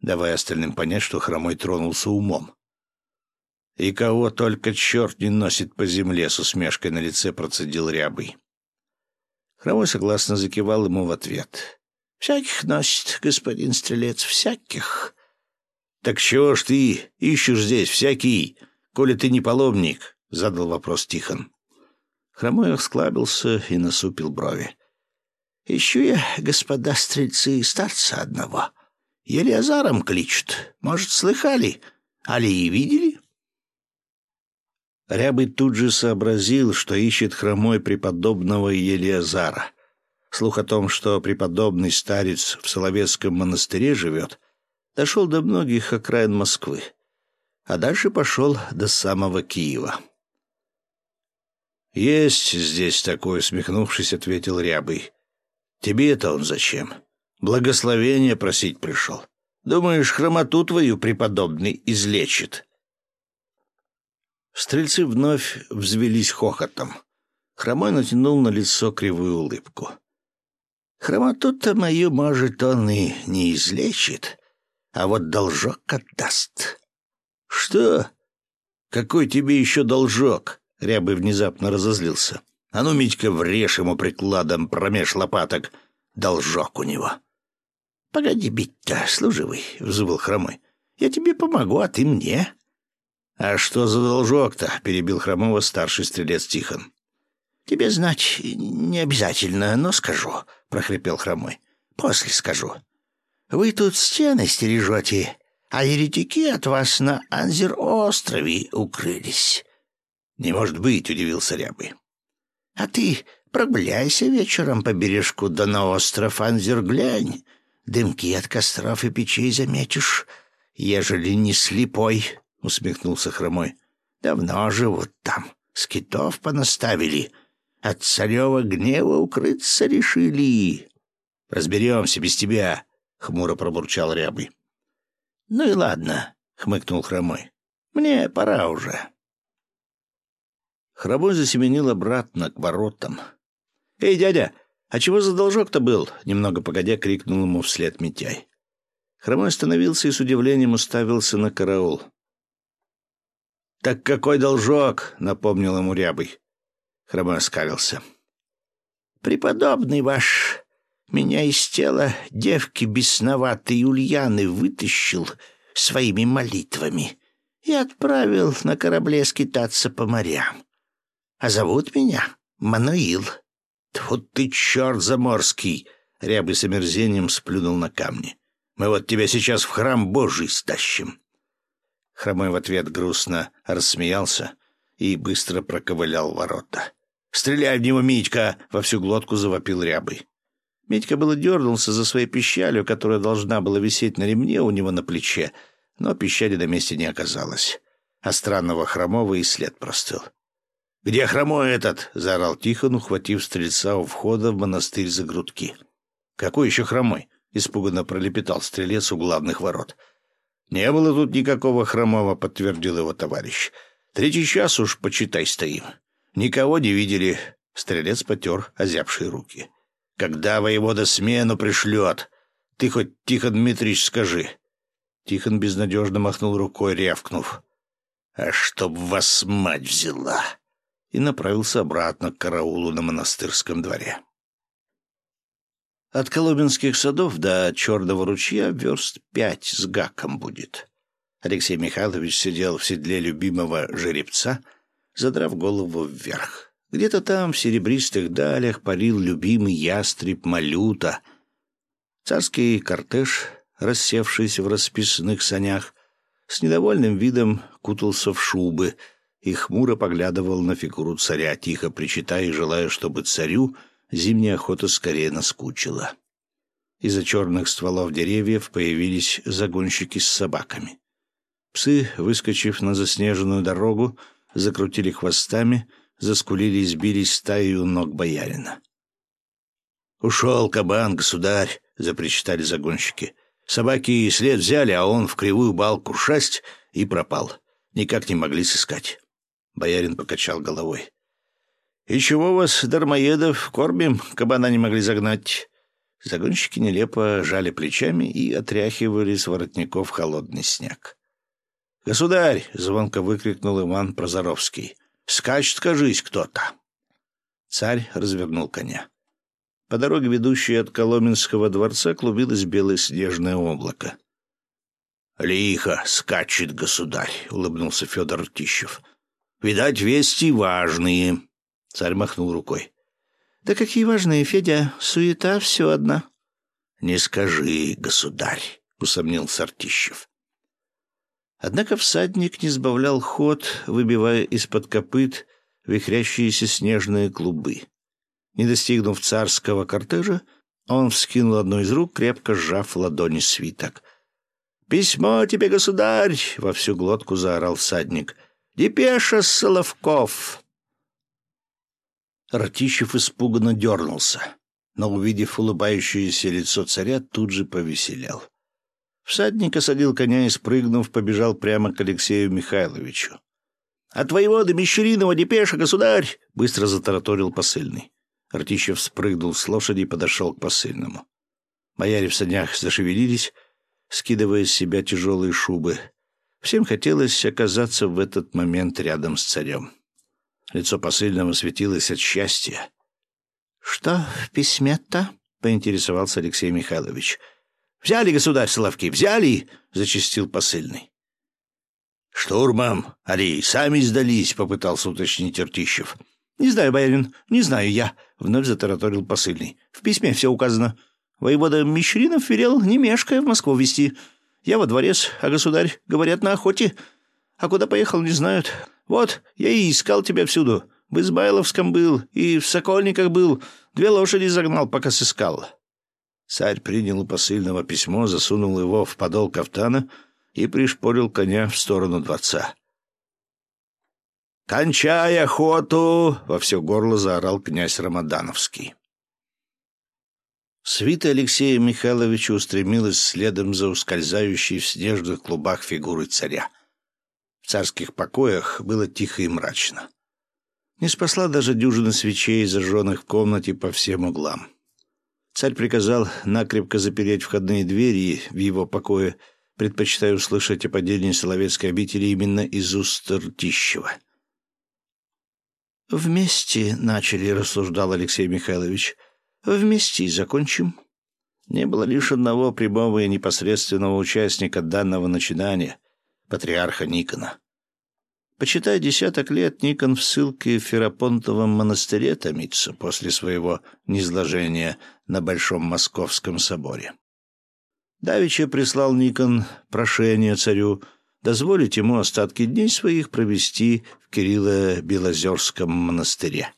Speaker 1: давая остальным понять, что хромой тронулся умом. «И кого только черт не носит по земле!» — с усмешкой на лице процедил рябый. Хромой согласно закивал ему в ответ. «Всяких носит, господин стрелец, всяких». «Так чего ж ты ищешь здесь всякий, коли ты не паломник?» — задал вопрос Тихон. Хромой склабился и насупил брови. «Ищу я, господа стрельцы, старца одного. Елиазаром кличут. Может, слыхали? Али и видели?» Рябый тут же сообразил, что ищет хромой преподобного Елиазара. Слух о том, что преподобный старец в Соловецком монастыре живет, дошел до многих окраин Москвы, а дальше пошел до самого Киева. «Есть здесь такой», — усмехнувшись, ответил Рябый. «Тебе это он зачем? Благословение просить пришел. Думаешь, хромоту твою преподобный излечит?» Стрельцы вновь взвелись хохотом. Хромой натянул на лицо кривую улыбку. «Хромоту-то мою, может, он и не излечит, а вот должок отдаст». «Что? Какой тебе еще должок?» — Рябый внезапно разозлился. «А ну, Митька, врежь ему прикладом промеж лопаток. Должок у него». «Погоди бить-то, служивый», — взвыл Хромой. «Я тебе помогу, а ты мне». «А что за должок-то?» — перебил Хромова старший стрелец Тихон. «Тебе знать не обязательно, но скажу», — прохрипел Хромой. «После скажу. Вы тут стены стережете, а еретики от вас на Анзер-острове укрылись». «Не может быть», — удивился Рябый. «А ты прогуляйся вечером по бережку да на остров Анзер глянь. Дымки от костров и печей заметишь, ежели не слепой». — усмехнулся Хромой. «Давно живут там. Скитов понаставили. От царева гнева укрыться решили». «Разберемся без тебя», — хмуро пробурчал Рябый. «Ну и ладно», — хмыкнул Хромой. «Мне пора уже». Хромой засеменил обратно к воротам. «Эй, дядя, а чего за должок-то был?» — немного погодя крикнул ему вслед Митяй. Хромой остановился и с удивлением уставился на караул. «Так какой должок?» — напомнил ему Рябый. Хромой оскалился. «Преподобный ваш меня из тела девки бесноватой Ульяны вытащил своими молитвами и отправил на корабле скитаться по морям. А зовут меня Мануил». «Вот ты черт заморский!» — Рябый с омерзением сплюнул на камни. «Мы вот тебя сейчас в храм Божий стащим». Хромой в ответ грустно рассмеялся и быстро проковылял ворота. «Стреляй в него, Митька!» — во всю глотку завопил рябый. Митька было дернулся за своей пищалью, которая должна была висеть на ремне у него на плече, но пищали на месте не оказалось, а странного хромого и след простыл. «Где хромой этот?» — заорал Тихон, ухватив стрельца у входа в монастырь за грудки. «Какой еще хромой?» — испуганно пролепетал стрелец у главных ворот. «Не было тут никакого хромого», — подтвердил его товарищ. «Третий час уж, почитай, стоим. Никого не видели». Стрелец потер озябшие руки. «Когда воевода смену пришлет? Ты хоть, Тихон Дмитриевич, скажи». Тихон безнадежно махнул рукой, рявкнув. «А чтоб вас мать взяла!» и направился обратно к караулу на монастырском дворе. От Коломенских садов до Черного ручья верст пять с гаком будет. Алексей Михайлович сидел в седле любимого жеребца, задрав голову вверх. Где-то там, в серебристых далях, парил любимый ястреб Малюта. Царский кортеж, рассевшийся в расписанных санях, с недовольным видом кутался в шубы и хмуро поглядывал на фигуру царя, тихо причитая желая, чтобы царю зимняя охота скорее наскучила. Из-за черных стволов деревьев появились загонщики с собаками. Псы, выскочив на заснеженную дорогу, закрутили хвостами, заскулили и сбились стаей у ног боярина. «Ушел кабан, государь!» — запричитали загонщики. Собаки след взяли, а он в кривую балку шасть и пропал. Никак не могли сыскать. Боярин покачал головой. «И чего вас, дармоедов, кормим, кабана не могли загнать?» Загонщики нелепо жали плечами и отряхивали с воротников холодный снег. «Государь!» — звонко выкрикнул Иван Прозоровский. «Скачет, кажись, кто-то!» Царь развернул коня. По дороге, ведущей от Коломенского дворца, клубилось белое снежное облако. «Лихо скачет государь», — улыбнулся Федор Тищев. «Видать, вести важные». Царь махнул рукой. «Да какие важные, Федя, суета все одна». «Не скажи, государь», — усомнился Артищев. Однако всадник не сбавлял ход, выбивая из-под копыт вихрящиеся снежные клубы. Не достигнув царского кортежа, он вскинул одну из рук, крепко сжав ладони свиток. «Письмо тебе, государь!» — во всю глотку заорал всадник. «Депеша Соловков!» Ратищев испуганно дернулся, но, увидев улыбающееся лицо царя, тут же повеселел. Всадник осадил коня и, спрыгнув, побежал прямо к Алексею Михайловичу. «От воевода Мещеринова депеша, государь!» — быстро затараторил посыльный. Артищев спрыгнул с лошади и подошел к посыльному. Бояре в санях зашевелились, скидывая с себя тяжелые шубы. Всем хотелось оказаться в этот момент рядом с царем. Лицо посыльного светилось от счастья. «Что в письме-то?» — поинтересовался Алексей Михайлович. «Взяли, государь Соловки, взяли!» — зачистил посыльный. «Штурмом, али, сами сдались», — попытался уточнить Артищев. «Не знаю, боярин, не знаю я», — вновь затараторил посыльный. «В письме все указано. Воевода Мещеринов велел, не мешкая, в Москву везти. Я во дворец, а государь, говорят, на охоте. А куда поехал, не знают. Вот, я и искал тебя всюду. В Избайловском был, и в Сокольниках был. Две лошади загнал, пока сыскал». Царь принял у посыльного письмо, засунул его в подол кафтана и пришпорил коня в сторону дворца. «Кончай охоту!» — во все горло заорал князь Рамадановский. Свита Алексея Михайловича устремилась следом за ускользающей в снежных клубах фигурой царя. Царских покоях было тихо и мрачно. Не спасла даже дюжина свечей, зажженных в комнате по всем углам. Царь приказал накрепко запереть входные двери в его покое, предпочитая услышать о падении Соловецкой обители именно из уст Ртищева. — «Вместе начали», — рассуждал Алексей Михайлович. «Вместе и закончим». Не было лишь одного прямого и непосредственного участника данного начинания — патриарха Никона. Почитай десяток лет, Никон в ссылке в Ферапонтовом монастыре томится после своего низложения на Большом Московском соборе. Давича прислал Никон прошение царю — дозволить ему остатки дней своих провести в Кирилло-Белозерском монастыре.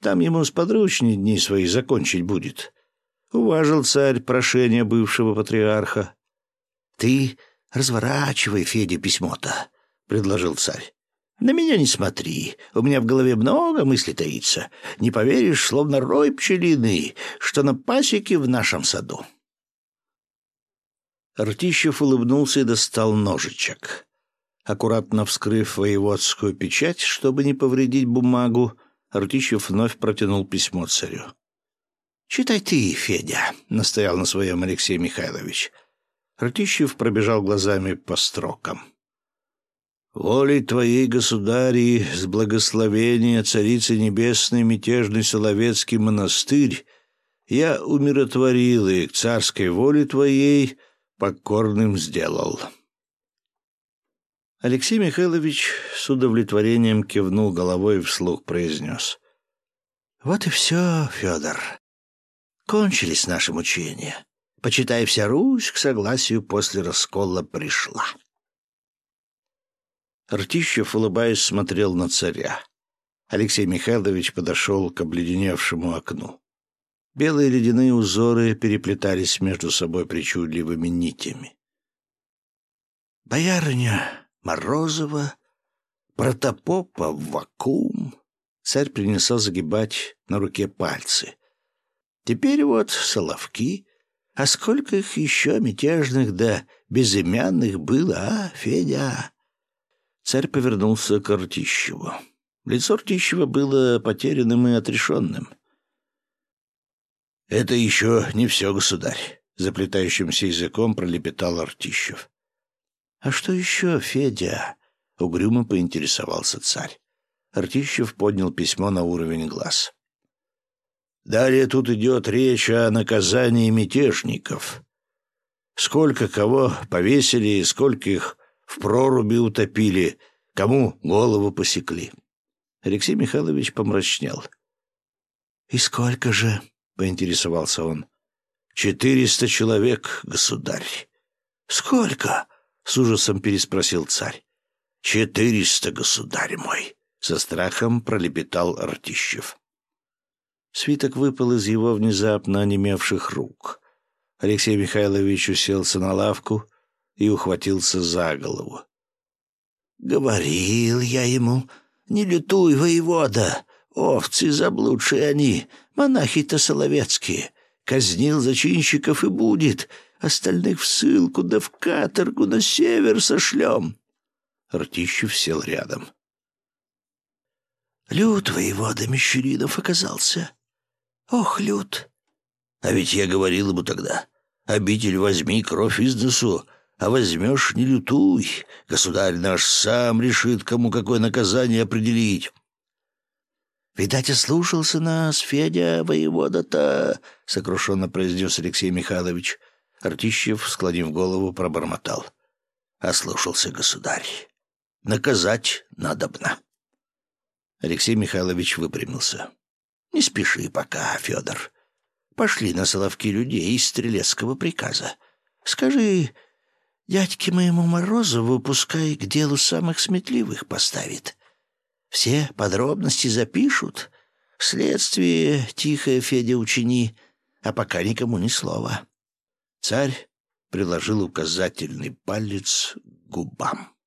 Speaker 1: Там ему сподручнее дни свои закончить будет. Уважил царь прошение бывшего патриарха. — Ты разворачивай, Федя, письмо-то, — предложил царь. На меня не смотри, у меня в голове много мыслей таится. Не поверишь, словно рой пчелиный, что на пасеке в нашем саду. Ртищев улыбнулся и достал ножичек. Аккуратно вскрыв воеводскую печать, чтобы не повредить бумагу, Ртищев вновь протянул письмо царю. «Читай ты, Федя», — настоял на своем Алексей Михайлович. Ртищев пробежал глазами по строкам. «Волей твоей, государи, с благословения Царицы Небесной мятежный Соловецкий монастырь я умиротворил и к царской воле твоей покорным сделал». Алексей Михайлович с удовлетворением кивнул головой и вслух произнес. «Вот и все, Федор. Кончились наши мучения. Почитай, вся Русь к согласию после раскола пришла». Ртищев, улыбаясь, смотрел на царя. Алексей Михайлович подошел к обледеневшему окну. Белые ледяные узоры переплетались между собой причудливыми нитями. «Боярыня Морозова, протопопа в вакуум. Царь принесал загибать на руке пальцы. Теперь вот соловки. А сколько их еще мятежных да безымянных было, а, Федя? Царь повернулся к Ртищеву. Лицо Ртищева было потерянным и отрешенным. «Это еще не все, государь», — заплетающимся языком пролепетал Ртищев. «А что еще, Федя?» — угрюмо поинтересовался царь. Артищев поднял письмо на уровень глаз. «Далее тут идет речь о наказании мятежников. Сколько кого повесили и сколько их в проруби утопили, кому голову посекли». Алексей Михайлович помрачнел. «И сколько же?» — поинтересовался он. «Четыреста человек, государь». «Сколько?» с ужасом переспросил царь. «Четыреста, государь мой!» — со страхом пролепетал Артищев. Свиток выпал из его внезапно онемевших рук. Алексей Михайлович уселся на лавку и ухватился за голову. «Говорил я ему, не лютуй, воевода, овцы заблудшие они, монахи-то соловецкие, казнил зачинщиков и будет, Остальных в ссылку да в каторгу на север сошлем. Ртищев сел рядом. Люд воевода Мещеринов оказался. Ох, Люд! А ведь я говорил ему тогда, обитель возьми кровь из носу, а возьмешь не лютуй. Государь наш сам решит, кому какое наказание определить. «Видать, ослушался нас, Федя, воевода-то», — сокрушенно произнес Алексей Михайлович. Артищев, склонив голову, пробормотал. «Ослушался государь. Наказать надобно». Алексей Михайлович выпрямился. «Не спеши пока, Федор. Пошли на соловки людей из стрелецкого приказа. Скажи, дядьке моему Морозову пускай к делу самых сметливых поставит. Все подробности запишут. Следствие тихое, Федя, учини, а пока никому ни слова». Царь приложил указательный палец к губам.